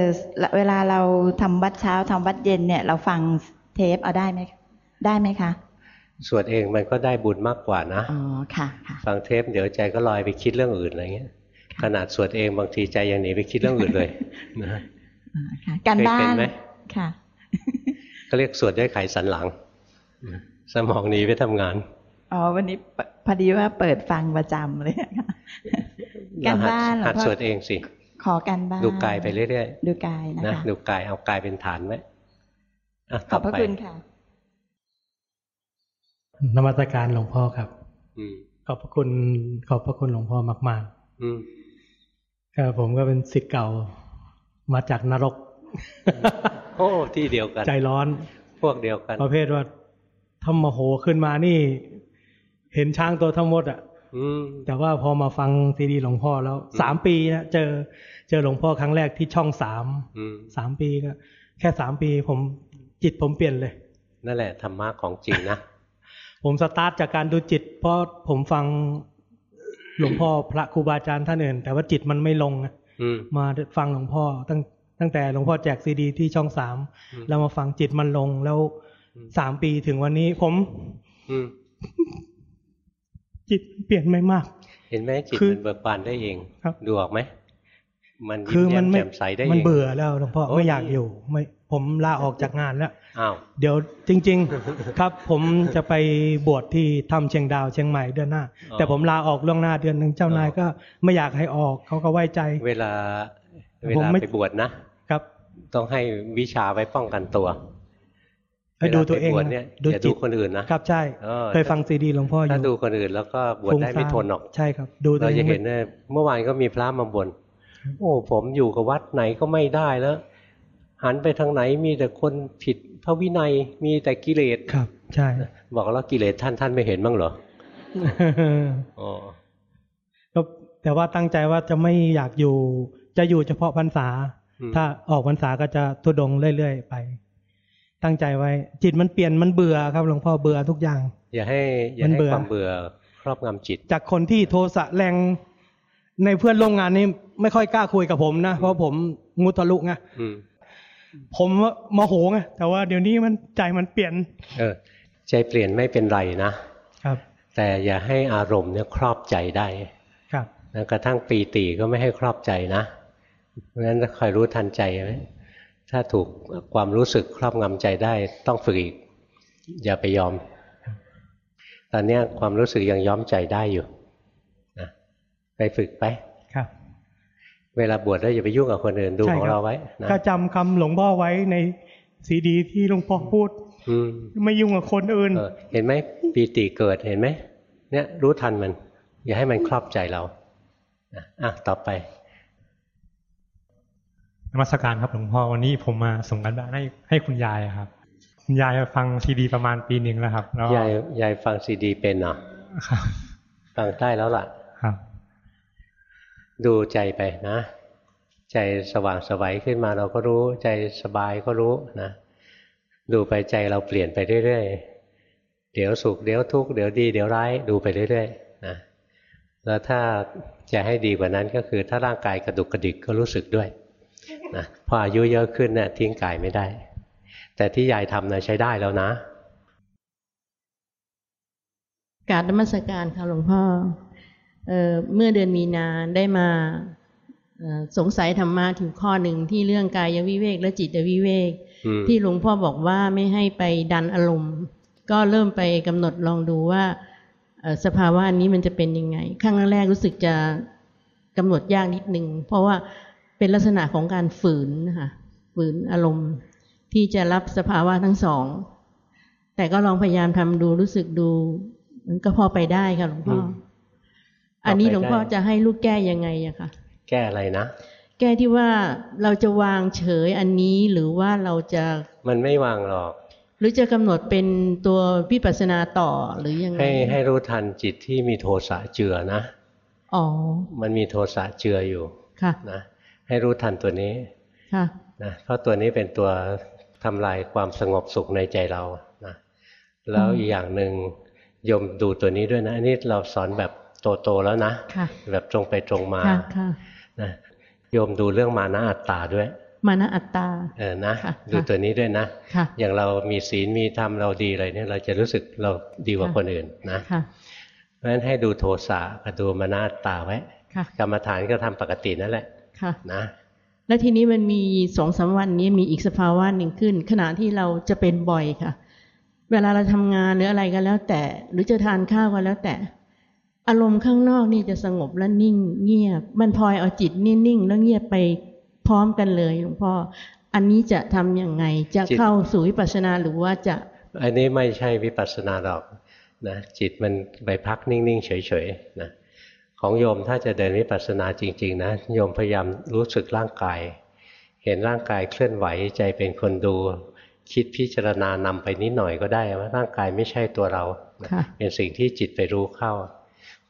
Speaker 10: เวลาเราทำวัดเช้าทำวัดเย็นเนี่ย เราฟังเทปเอาได้ไหมได้ไหมคะ
Speaker 1: สวดเองมันก็ได้บุญมากกว่านะ
Speaker 10: อ๋อค่ะค่ะ
Speaker 1: ฟังเทปเดี๋ยวใจก็ลอยไปคิดเรื่องอื่นอะไรเงี้ย ขนาดสวดเองบางทีใจยังหนีไปคิดเรื่องอื่นเลยนะ
Speaker 10: อ่าค่ะการบ้า
Speaker 1: เคยเป็นนไหม
Speaker 10: ค่ะ
Speaker 1: ก็เรียกสวดด้วยไขสันหลัง สมองหนีไปทำงาน
Speaker 10: อ๋อวันนี้ปพอดีว่าเปิดฟังประจำเลยค่ะการบ้านหลว
Speaker 1: หั
Speaker 10: ง
Speaker 1: ด
Speaker 10: พ่อ
Speaker 1: สวดเองสิ
Speaker 10: ขอการบ้าน
Speaker 1: ดูกายไปเรื่อย
Speaker 10: ดูกายนะ
Speaker 1: ๆนะคะ ดูกายเอากายเป็นฐานไว้อะ
Speaker 10: ข
Speaker 1: ต่
Speaker 10: อบพระ
Speaker 1: ไป
Speaker 10: คุณค่ะ
Speaker 11: นมัสการหลวงพ่อครับ
Speaker 1: อืม
Speaker 11: ขอบพระคุณขอบพระคุณหลวงพ่อมาก
Speaker 1: อืม
Speaker 11: ๆก็ผมก็เป็นศิษย์เก่ามาจากนรก
Speaker 1: โอ้ที่เดียวกัน
Speaker 11: ใจร้อน
Speaker 1: พวกเดียวกัน
Speaker 11: ประเภทว่าถ้าโมโหขึ้นมานี่ เห็นช้างตัวทั้งหมดอะ
Speaker 1: อืม
Speaker 11: แต่ว่าพอมาฟังซีดีหลวงพ่อแล้วสามปีนะเจอ เจอหลวงพ่อครั้งแรกที่ช่องสาม
Speaker 1: อืม
Speaker 11: สามปีก็ แค่สามปีผมจิตผมเปลี่ยนเลย
Speaker 1: นั่นแหละธรรมะของจริงนะ
Speaker 11: ผมสตาร์ทจากการดูจิต เพราะผมฟังหลวงพ่อพระครูบาอาจารย์ท่านอื่น แต่ว่าจิตมันไม่ลงอะ
Speaker 1: อืม
Speaker 11: มาฟังหลวงพ่อตั้งตั้งแต่หลวงพ่อแจกซีดี ที่ช่องสาม
Speaker 1: อืม
Speaker 11: แล้วมาฟังจิตมันลงแล้วสามปีถึงวันนี้ผม
Speaker 1: อืม
Speaker 11: จิตเปลี่ยนไม่มาก
Speaker 1: เห็นไหมจิต
Speaker 11: คือ
Speaker 1: มันเบิกบานได้เอง
Speaker 11: ครับ
Speaker 1: ดูออกไหมมัน
Speaker 11: คื
Speaker 1: ยิ้
Speaker 11: อ
Speaker 1: ม
Speaker 11: มั
Speaker 1: แย้ม
Speaker 11: ไม่
Speaker 1: แจ่มใสได้เอง
Speaker 11: มันเบื่อแล้วหลวงพ่อ
Speaker 1: โอ้ย
Speaker 11: ไม่อยากอยู่ ไม่ ผมลาออกจากงานแล้ว
Speaker 1: อ้าว
Speaker 11: เดี๋ยวจริง ๆ ครับผมจะไปบวชที่ถ้ำเชียงดาวเชียงใหม่เดือนหน้า
Speaker 1: อ๋อ
Speaker 11: แต่ผมลาออกล่วงหน้าเดือนหนึ่งเจ้านายก็ไม่อยากให้ออกเขาก็ไว้ใจ
Speaker 1: เวลาเว
Speaker 11: ผม
Speaker 1: ลา
Speaker 11: ไม่
Speaker 1: ไปบวชนะ
Speaker 11: ครับ
Speaker 1: ต้องให้วิชาไว้ป้องกันตัว
Speaker 11: ให้ดูตัวเอง
Speaker 1: วลาไปบวชเนี่ย
Speaker 11: ดู
Speaker 1: อย่า
Speaker 11: จิ
Speaker 1: ดู
Speaker 11: ต
Speaker 1: คนอื่นนะครับ
Speaker 11: ใช่
Speaker 1: เออ
Speaker 11: เคยฟังซีดีหลวงพ่ออ
Speaker 1: ถ้า
Speaker 11: ยู่
Speaker 1: ดูคนอื่นแล้วก็บวชได้ไม่ทนหรอก
Speaker 11: ใช่ครับ ดูตัว
Speaker 1: เรา
Speaker 11: เอง
Speaker 1: จะเห็นเนี่ยเมื่อวานก็มีพระมาบน่นโอ้ผมอยู่กับวัดไหนก็ไม่ได้แล้ว หันไปทางไหนมีแต่คนผิด พระวินัยมีแต่กิเลส
Speaker 11: ครับ ใช่
Speaker 1: บอกแล้วกิเลสท่านท่านไม่เห็นบ้างเหรออ๋อ
Speaker 11: ก็แต่ว่าตั้งใจว่าจะไม่อยากอยู่จะอยู่เฉพาะพรรษา
Speaker 1: อืม
Speaker 11: ถ้าออกพรรษาก็จะทุดงเรื่อยๆไป ตั้งใจไว้ จิตมันเปลี่ยนมันเบื่อครับหลวงพ่อเบื่อทุกอย่าง
Speaker 1: อย่าให้อย่า
Speaker 11: มัน
Speaker 1: ให้
Speaker 11: เบื่อ
Speaker 1: ความเบื่อครอบงำจิต
Speaker 11: จากคนที่โทสะแรงในเพื่อนร่วมงานนี่ไม่ค่อยกล้าคุยกับผมนะ เพราะผมงูทะลุไง
Speaker 1: อืม
Speaker 11: ผมโมโหไงแต่ว่าเดี๋ยวนี้มันใจมันเปลี่ยน
Speaker 1: เออ ใจเปลี่ยนไม่เป็นไรนะ
Speaker 11: ครับ
Speaker 1: แต่อย่าให้อารมณ์เนี่ยครอบใจได้
Speaker 11: ครับ
Speaker 1: นะกระทั่งปีติก็ไม่ให้ครอบใจนะเพราะฉะนั้นคอยรู้ทันใจไว้ถ้าถูกความรู้สึกครอบงำใจได้ต้องฝึกอีก อย่าไปยอม ตอนเนี้ยความรู้สึกยังย้อมใจได้อยู่นะไปฝึกไป
Speaker 11: ครับ
Speaker 1: เวลาบวชแล้วอย่าไปยุ่งกับคนอื่นดู
Speaker 11: ใช่
Speaker 1: ของ
Speaker 11: คบ
Speaker 1: เราไว้นะ
Speaker 11: ก็จำคำหลวงพ่อไว้ในซีดีที่หลวงพ่อพูด
Speaker 1: อืม
Speaker 11: ไม่ยุ่งกับคนอื่น
Speaker 1: เออเห็นไหมปีติเกิดเห็นไหมเนี่ยรู้ทันมัน อย่าให้มันครอบใจเรานะอะต่อไป
Speaker 12: นมัสการครับหลวงพ่อวันนี้ผมมาส่งกันบ้านให้ให้คุณยายอะครับคุณยายฟังซีดี ประมาณปีหนึ่งแล้วครับแล้ว
Speaker 1: ยายยายฟังซีดีเป็นเหรอ
Speaker 12: ครับ
Speaker 1: ฟังได้แล้วล่ะ
Speaker 12: ครับ
Speaker 1: ดูใจไปนะ ใจสว่างสวัยขึ้นมาเราก็รู้ ใจสบายก็รู้นะ ดูไปใจเราเปลี่ยนไปเรื่อยๆ เดี๋ยวสุขเดี๋ยวทุกข์เดี๋ยวดีเดี๋ยวร้ายดูไปเรื่อยๆนะแล้วถ้าจะให้ดีกว่านั้นก็คือ ถ้าร่างกายกระดุกกระดิกก็รู้สึกด้วยนะพออายุเยอะขึ้นเนี่ยทิ้งกายไม่ได้ แต่ที่ยายทำนะใช้ได้แล้วนะ
Speaker 13: การนมัสการค่ะหลวงพ่อ เอ่อเมื่อเดือนมีนาได้มาเอ่อสงสัยธรรมะถึงข้อหนึ่งที่เรื่องกายวิเวกและจิตวิเวก
Speaker 1: อืม
Speaker 13: ที่หลวงพ่อบอกว่าไม่ให้ไปดันอารมณ์ ก็เริ่มไปกำหนดลองดูว่าเอ่อสภาวะนี้มันจะเป็นยังไงครั้งแรกรู้สึกจะกำหนดยากนิดนึง เพราะว่าเป็นลักษณะของการฝืนนะคะฝืนอารมณ์ที่จะรับสภาวะทั้งสอง แต่ก็ลองพยายามทำดูรู้สึกดู มันก็พอไปได้ค่ะหลวงพ่อ อ
Speaker 1: ม
Speaker 13: อันนี้หลวงพ่อ
Speaker 1: พอไปได้
Speaker 13: จะให้ลูกแก้ยังไงอะคะ
Speaker 1: แก้อะไรนะ
Speaker 13: แก้ที่ว่าเราจะวางเฉยอันนี้หรือว่าเราจะ
Speaker 1: มันไม่วางหรอก
Speaker 13: หรือจะกำหนดเป็นตัววิปัสสนาต่อหรือยังไง
Speaker 1: ให้ให้รู้ทันจิตที่มีโทสะเจือนะ
Speaker 13: อ๋อ
Speaker 1: มันมีโทสะเจืออยู่
Speaker 13: ค่ะ
Speaker 1: นะให้รู้ทันตัวนี้
Speaker 13: ค่ะ
Speaker 1: นะเพราะตัวนี้เป็นตัวทำลายความสงบสุขในใจเรานะแล้ว
Speaker 13: อืม
Speaker 1: อีกอย่างหนึ่งโยมดูตัวนี้ด้วยนะอันนี้เราสอนแบบ โตๆแล้วนะ
Speaker 13: ค่ะ
Speaker 1: แบบตรงไปตรงมา
Speaker 13: ค่ะค่ะ
Speaker 1: นะโยมดูเรื่องมานะอัตตาด้วย
Speaker 13: มานะอัตตา
Speaker 1: เออนะ
Speaker 13: ค่ะ
Speaker 1: ดูตัวนี้ด้วยนะ
Speaker 13: ค่ะ
Speaker 1: อย่างเรามีศีลมีธรรมเราดีอะไรเนี่ย เราจะรู้สึกเราดีกว่า
Speaker 13: ค่ะ
Speaker 1: คนอื่นนะ
Speaker 13: ค่ะ
Speaker 1: เพราะฉะนั้นให้ดูโทสะกับดูมานะอัตตาไว้
Speaker 13: ค่ะ
Speaker 1: กรรมฐานก็ทำปกตินั่นแหละ
Speaker 13: ค่ะ
Speaker 1: นะ
Speaker 13: แล้วทีนี้มันมีสองสามวันนี้มีอีกสภาวะหนึ่งขึ้น ขณะที่เราจะเป็นบ่อยค่ะ เวลาเราทำงานหรืออะไรก็แล้วแต่ หรือจะทานข้าวก็แล้วแต่ อารมณ์ข้างนอกนี่จะสงบและนิ่งเงียบ มันพลอยเอาจิตนิ่งๆแล้วเงียบไปพร้อมกันเลยหลวงพ่ออันนี้จะทำยังไง จะ
Speaker 1: จิต
Speaker 13: เข้าสู่วิปัสสนาหรือว่าจะ
Speaker 1: อันนี้ไม่ใช่วิปัสสนาหรอกนะจิตมันไปพักนิ่งๆเฉยๆนะของโยมถ้าจะเดินวิปัสสนาจริง ๆ นะโยมพยายามรู้สึกร่างกาย เห็นร่างกายเคลื่อนไหวใจเป็นคนดู คิดพิจารณานำไปนิดหน่อยก็ได้ว่าร่างกายไม่ใช่ตัวเรานะ
Speaker 13: ค่ะ
Speaker 1: เป็นสิ่งที่จิตไปรู้เข้าเพ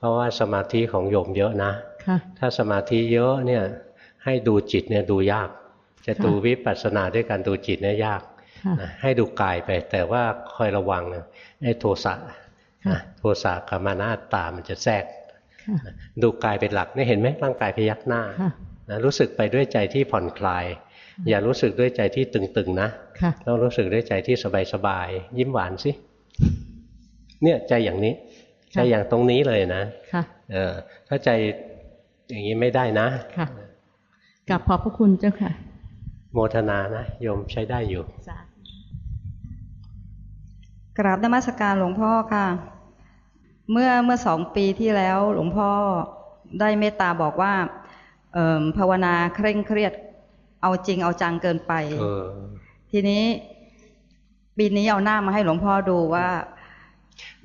Speaker 1: ราะว่าสมาธิของโยมเยอะนะ
Speaker 13: ค่ะ
Speaker 1: ถ้าสมาธิเยอะเนี่ยให้ดูจิตเนี่ยดูยาก จะ
Speaker 13: ค่ะ
Speaker 1: ดูวิปัสสนาด้วยการดูจิตเนี่ยยาก
Speaker 13: ค่ะ
Speaker 1: นะให้ดูกายไป แต่ว่าคอยระวังนะไอ้โทสะ
Speaker 13: ค่ะ
Speaker 1: นะโทสะกับมานาอัตตามันจะแทรก
Speaker 13: ค่ะ
Speaker 1: นะดูกายเป็นหลักนี่เห็นไหมร่างกายพยักหน้า
Speaker 13: ค่ะ
Speaker 1: นะรู้สึกไปด้วยใจที่ผ่อนคลาย อย่ารู้สึกด้วยใจที่ตึงๆนะ
Speaker 13: ค่ะ
Speaker 1: ต้องรู้สึกด้วยใจที่สบายๆยิ้มหวานสิเนี่ยใจอย่างนี้ ใจอย่างตรงนี้เลยนะ
Speaker 13: ค่ะ
Speaker 1: เออถ้าใจอย่างนี้ไม่ได้นะ
Speaker 13: ค่ะกลับขอบพระคุณเจ้าค่ะ
Speaker 1: โมทนานะโยมใช้ได้อยู่
Speaker 2: กราบนมัสการหลวงพ่อค่ะ เมื่อเมื่อสองปีที่แล้วหลวงพ่อได้เมตตาบอกว่าเอิ่มภาวนาเคร่งเครียดเอาจริงเอาจังเกินไป
Speaker 1: เออ
Speaker 2: ทีนี้ปีนี้เอาหน้ามาให้หลวงพ่อดูว่า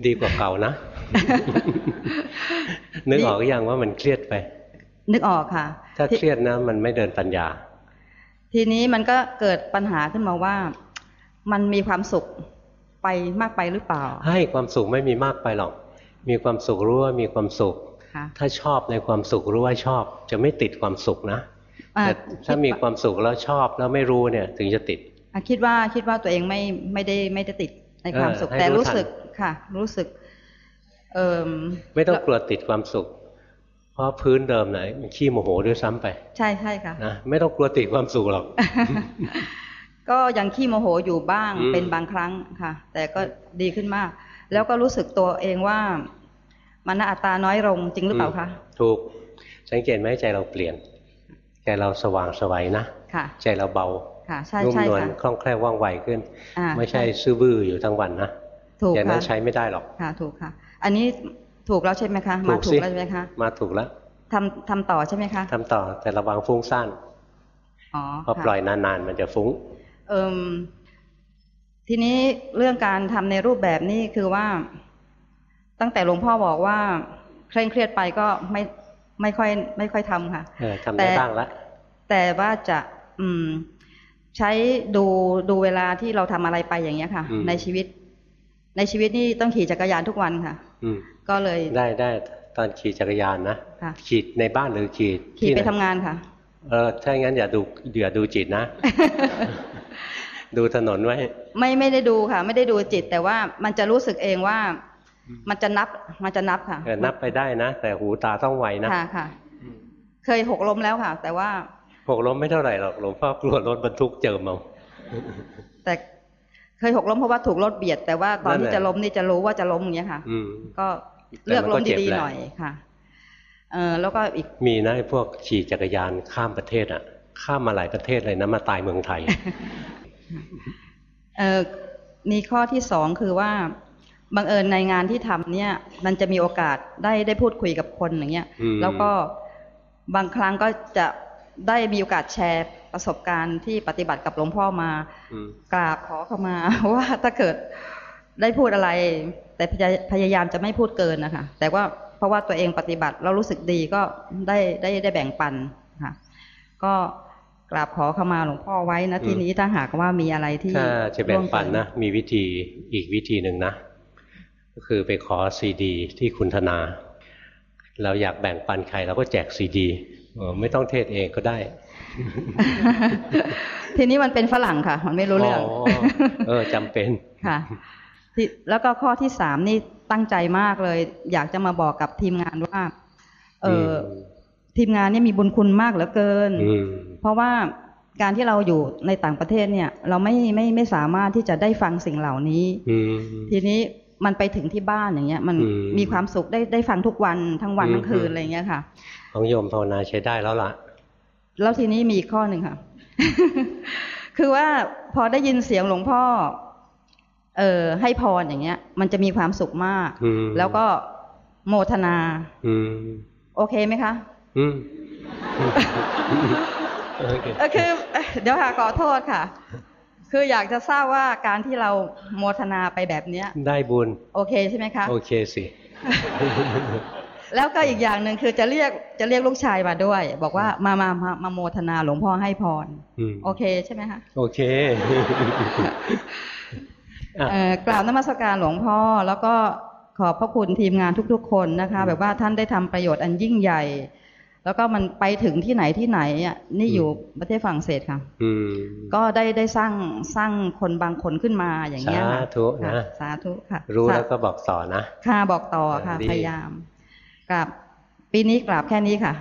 Speaker 1: ดีกว่าเก่านะ นึกออกยังว่ามันเครียดไป
Speaker 2: นึกออกค่ะ
Speaker 1: ถ้าเครียดนะ มันไม่เดินปัญญา
Speaker 2: ทีนี้มันก็เกิดปัญหาขึ้นมาว่า มันมีความสุขไปมากไปหรือเปล่า
Speaker 1: ให้ความสุขไม่มีมากไปหรอก มีความสุขรู้ว่ามีความสุข
Speaker 2: ค่ะ
Speaker 1: ถ้าชอบในความสุขรู้ว่าชอบ จะไม่ติดความสุขนะ
Speaker 2: อ่า
Speaker 1: แต่ถ้ามีความสุขแล้วชอบแล้วไม่รู้เนี่ย ถึงจะติด
Speaker 2: อะคิดว่าคิดว่าตัวเองไม่ไม่ได้ไม่ได้ติดในความสุข
Speaker 1: เออให้
Speaker 2: แต่
Speaker 1: รู้
Speaker 2: รู้
Speaker 1: ทัน
Speaker 2: สึก ค่ะ รู้สึกเอ่ม
Speaker 1: ไม่ต้องกลัวติดความสุข เพราะพื้นเดิมไหนมันขี้โมโหด้วยซ้ำไป
Speaker 2: ใช่ใช่ค่ะ
Speaker 1: นะไม่ต้องกลัวติดความสุขหรอก
Speaker 2: ก็ยังขี้โมโหอยู่บ้าง
Speaker 1: อืม
Speaker 2: เป็นบางครั้งค่ะ แต่ก็ดีขึ้นมาก แล้วก็รู้สึกตัวเองว่ามันอัตราน้อยลงจริงหรือเปล่าคะ
Speaker 1: ถูกสังเกตไหมใจเราเปลี่ยนใจเราสว่างสวัยนะ
Speaker 2: ค่ะ
Speaker 1: ใจเราเบา
Speaker 2: ค่ะใช่
Speaker 1: นุ่ม
Speaker 2: ใช่
Speaker 1: นวล
Speaker 2: ค่ะ
Speaker 1: คล่องแคล่วว่องไวขึ้น
Speaker 2: อ่า
Speaker 1: ไม่ใช่ซื่อบื้ออยู่ทั้งวันนะ
Speaker 2: ถูก
Speaker 1: อย่างนั้น
Speaker 2: ค่ะ
Speaker 1: ใช้ไม่ได้หรอก
Speaker 2: ค่ะถูกค่ะ อันนี้ถูกแล้วใช่ไหมคะมาถู
Speaker 1: สิ
Speaker 2: กแล้วใช่ไหมคะ
Speaker 1: มาถูกแล้ว
Speaker 2: ทำทำต่อใช่ไหมคะ
Speaker 1: ทำต่อแต่ระวังฟุ้งซ่าน
Speaker 2: อ๋อ
Speaker 1: พอ
Speaker 2: ค่ะ
Speaker 1: ปล่อยนานๆมันจะฟุ้ง
Speaker 2: เอิมทีนี้เรื่องการทำในรูปแบบนี้คือว่า ตั้งแต่หลวงพ่อบอกว่า เคร่งเครียดไปก็ไม่ไม่ค่อย ไม่ค่อยทำค่ะ
Speaker 1: เออทำได้
Speaker 2: แต่
Speaker 1: บ้างละ
Speaker 2: แต่ว่าจะอืม ใช้ดูดูเวลาที่เราทำอะไรไปอย่างเงี้ยค่ะ
Speaker 1: อืม
Speaker 2: ในชีวิต ในชีวิตนี่ต้องขี่จักรยานทุกวันค่ะ
Speaker 1: อืม
Speaker 2: ก็เลย
Speaker 1: ได้ได้ตอนขี่จักรยานนะ
Speaker 2: ค่ะ
Speaker 1: ขี่ในบ้านหรือขี่
Speaker 2: ขี่
Speaker 1: ที่
Speaker 2: ไป
Speaker 1: หน
Speaker 2: ทำงานค่ะ
Speaker 1: เออถ้างั้นอย่าดูอย่าดูจิตนะ ดูถนนไว้
Speaker 2: ไม่ไม่ได้ดูค่ะ ไม่ได้ดูจิต แต่ว่ามันจะรู้สึกเองว่า มันจะนับมันจะนับค่ะ
Speaker 1: เออนับไปได้นะ แต่หูตาต้องไวนะ
Speaker 2: ค่ะค่ะ เคยหกล้มแล้วค่ะ แต่ว่า
Speaker 1: หกล้มไม่เท่าไหร่หรอกหลวงพ่อกลัวรถบรรทุกเจิมเอา
Speaker 2: แต่ เคยหกล้มเพราะว่าถูกรถเบียด แต่ว่าตอน
Speaker 1: นั่น
Speaker 2: ที่
Speaker 1: แหละ
Speaker 2: จะล้มนี่จะรู้ว่าจะล้มอย่างเงี้ยค่ะ
Speaker 1: อืม
Speaker 2: ก็
Speaker 1: แต่
Speaker 2: เลือก
Speaker 1: มัน
Speaker 2: ล้
Speaker 1: ก็
Speaker 2: ม
Speaker 1: เจ็บ
Speaker 2: ดี
Speaker 1: แห
Speaker 2: ๆ
Speaker 1: ละ
Speaker 2: หน่อยค่ะเออแล้วก็อีก
Speaker 1: มีนะไอ้พวกขี่จักรยานข้ามประเทศอะ ข้ามมาหลายประเทศเลยนะมาตายเมืองไทย
Speaker 2: เออมีข้อที่สองคือว่าบังเอิญในงานที่ทำเนี่ย มันจะมีโอกาสได้ได้พูดคุยกับคนอย่างเงี้ย
Speaker 1: อืม
Speaker 2: แล้วก็บางครั้งก็จะได้มีโอกาสแชร์ ประสบการณ์ที่ปฏิบัติกับหลวงพ่อมา
Speaker 1: อืม
Speaker 2: กราบขอเข้ามาว่าถ้าเกิดได้พูดอะไร แต่พยาพยายามจะไม่พูดเกินนะคะแต่ว่าเพราะว่าตัวเองปฏิบัติแล้วรู้สึกดีก็ได้ได้ได้แบ่งปันค่ะ ก็กราบขอเข้ามาหลวงพ่อไว้นะ
Speaker 1: อืม
Speaker 2: ทีนี้ถ้าหากว่ามีอะไรที่
Speaker 1: ถ้าจะแบ่งปัน
Speaker 2: ร่วมเกิ
Speaker 1: นะมีวิธีอีกวิธีหนึ่งนะก็คือไปขอซีดี ที่คุณธนา เราอยากแบ่งปันใครเราก็แจกซีดีเออไม่ต้องเทศเองก็ได้
Speaker 2: ทีนี้มันเป็นฝรั่งค่ะ มันไม่รู้เรื่อง
Speaker 1: เออจำเป็น
Speaker 2: ค่ะที่แล้วก็ข้อที่สามนี่ตั้งใจมากเลย อยากจะมาบอกกับทีมงานว่า เอออทีมงานเนี่ยมีบุญคุณมากเหลือเกิน
Speaker 1: อืม
Speaker 2: เพราะว่าการที่เราอยู่ในต่างประเทศเนี่ย เราไม่ไม่ไม่สามารถที่จะได้ฟังสิ่งเหล่านี้
Speaker 1: อืม
Speaker 2: ทีนี้มันไปถึงที่บ้านอย่างเงี้ย มัน
Speaker 1: อืม
Speaker 2: มีความสุขได้ได้ฟังทุกวันทั้งวัน
Speaker 1: อืม
Speaker 2: ทั้งคืน
Speaker 1: อืม
Speaker 2: อะไรเงี้ยค่ะ
Speaker 1: ของโยมภาวนาใช้ได้แล้วล่ะ
Speaker 2: แล้วทีนี้มีอีกข้อหนึ่งค่ะ คือว่าพอได้ยินเสียงหลวงพ่อ เอ่อให้พรอย่างเงี้ย มันจะมีความสุขมาก
Speaker 1: อืม
Speaker 2: แล้วก็โมทนา
Speaker 1: อืม
Speaker 2: โอเคไหมคะ
Speaker 1: อืมโอเค
Speaker 2: เออคือเอ่อเดี๋ยวค่ะขอโทษค่ะ คืออยากจะทราบว่าการที่เราโมทนาไปแบบเนี้ย
Speaker 1: ได้บุญ
Speaker 2: โอเคใช่ไหมคะ
Speaker 1: โอเคสิ
Speaker 2: แล้วก็อีกอย่างหนึ่งคือจะเรียกจะเรียกลูกชายมาด้วย บอกว่ามามามามาโมทนาหลวงพ่อให้พร
Speaker 1: อืม
Speaker 2: โอเคใช่ไหมคะ
Speaker 1: โอเคอะ
Speaker 2: เอ่อกล่าวนมัสการหลวงพ่อแล้วก็ขอบพระคุณทีมงานทุกๆ คนนะคะ แบบว่าท่านได้ทำประโยชน์อันยิ่งใหญ่ แล้วก็มันไปถึงที่ไหนที่ไหนอะนี่อยู่ประเทศฝรั่งเศสค่ะ
Speaker 1: อืม
Speaker 2: ก็ได้ได้สร้างสร้างคนบางคนขึ้นมาอย่างเงี้ยค่ะ
Speaker 1: สาธุนะ
Speaker 2: ค่ะสาธุค่ะ
Speaker 1: รู้
Speaker 2: สา
Speaker 1: แล้วก็บอกต่อนะ
Speaker 2: ค่ะบอกต่อค่ะ
Speaker 1: ดี
Speaker 2: พยายาม กราบปีนี้กราบแค่นี้ค่ะ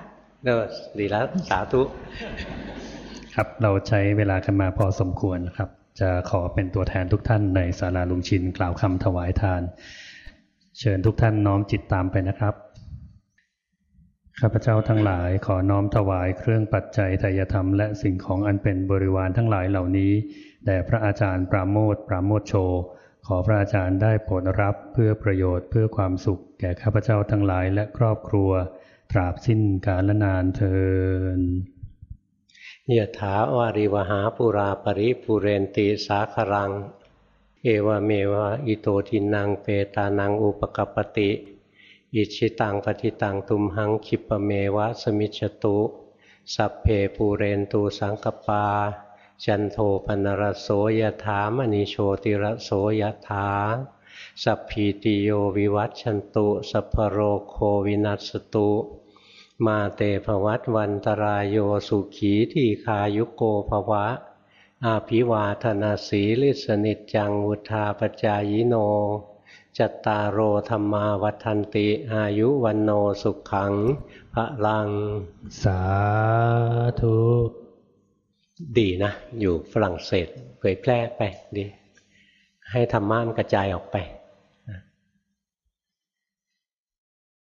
Speaker 1: เออดีแล้วสาธุ
Speaker 14: ครับเราใช้เวลากันมาพอสมควรครับ จะขอเป็นตัวแทนทุกท่านในศาลาลุงชินกล่าวคำถวายทาน เชิญทุกท่านน้อมจิตตามไปนะครับข้าพเจ้าทั้งหลายขอน้อมถวายเครื่องปัจจัยทายธรรมและสิ่งของอันเป็นบริวารทั้งหลายเหล่านี้แด่พระอาจารย์ปราโมทปราโมทโช ขอพระอาจารย์ได้โปรดรับเพื่อประโยชน์เพื่อความสุขแก่ข้าพเจ้าทั้งหลายและครอบครัว ตราบสิ้นกาลนานเทิน
Speaker 1: ยะถาวาริวหาปุราปริปุเรนติสาครัง เอวเมวะอิโตทินังเปตานังอุปกปปติ อิชิตังปฏิตังตุมหังคิปะเมวะสมิจฉตุ สัพเพปูเรนตูสังกปา จันโทปนรโสยถามณีโชติระโสยถาสัพพีติโยวิวัตชันตุ สัพพโรโควินัสตุ มาเตภวัตวันตรายโยสุขีทีคายุโกภวะ อาภิวาธนาสีลิสนิจังวุธาปจายโน จัตตารโอธรรมาวัฏันติอายุวันโนสุขังพระลัง
Speaker 14: สาธุ
Speaker 1: ดีนะ อยู่ฝรั่งเศสเผยแพร่ไปดี ให้ธรรมะมันกระจายออกไป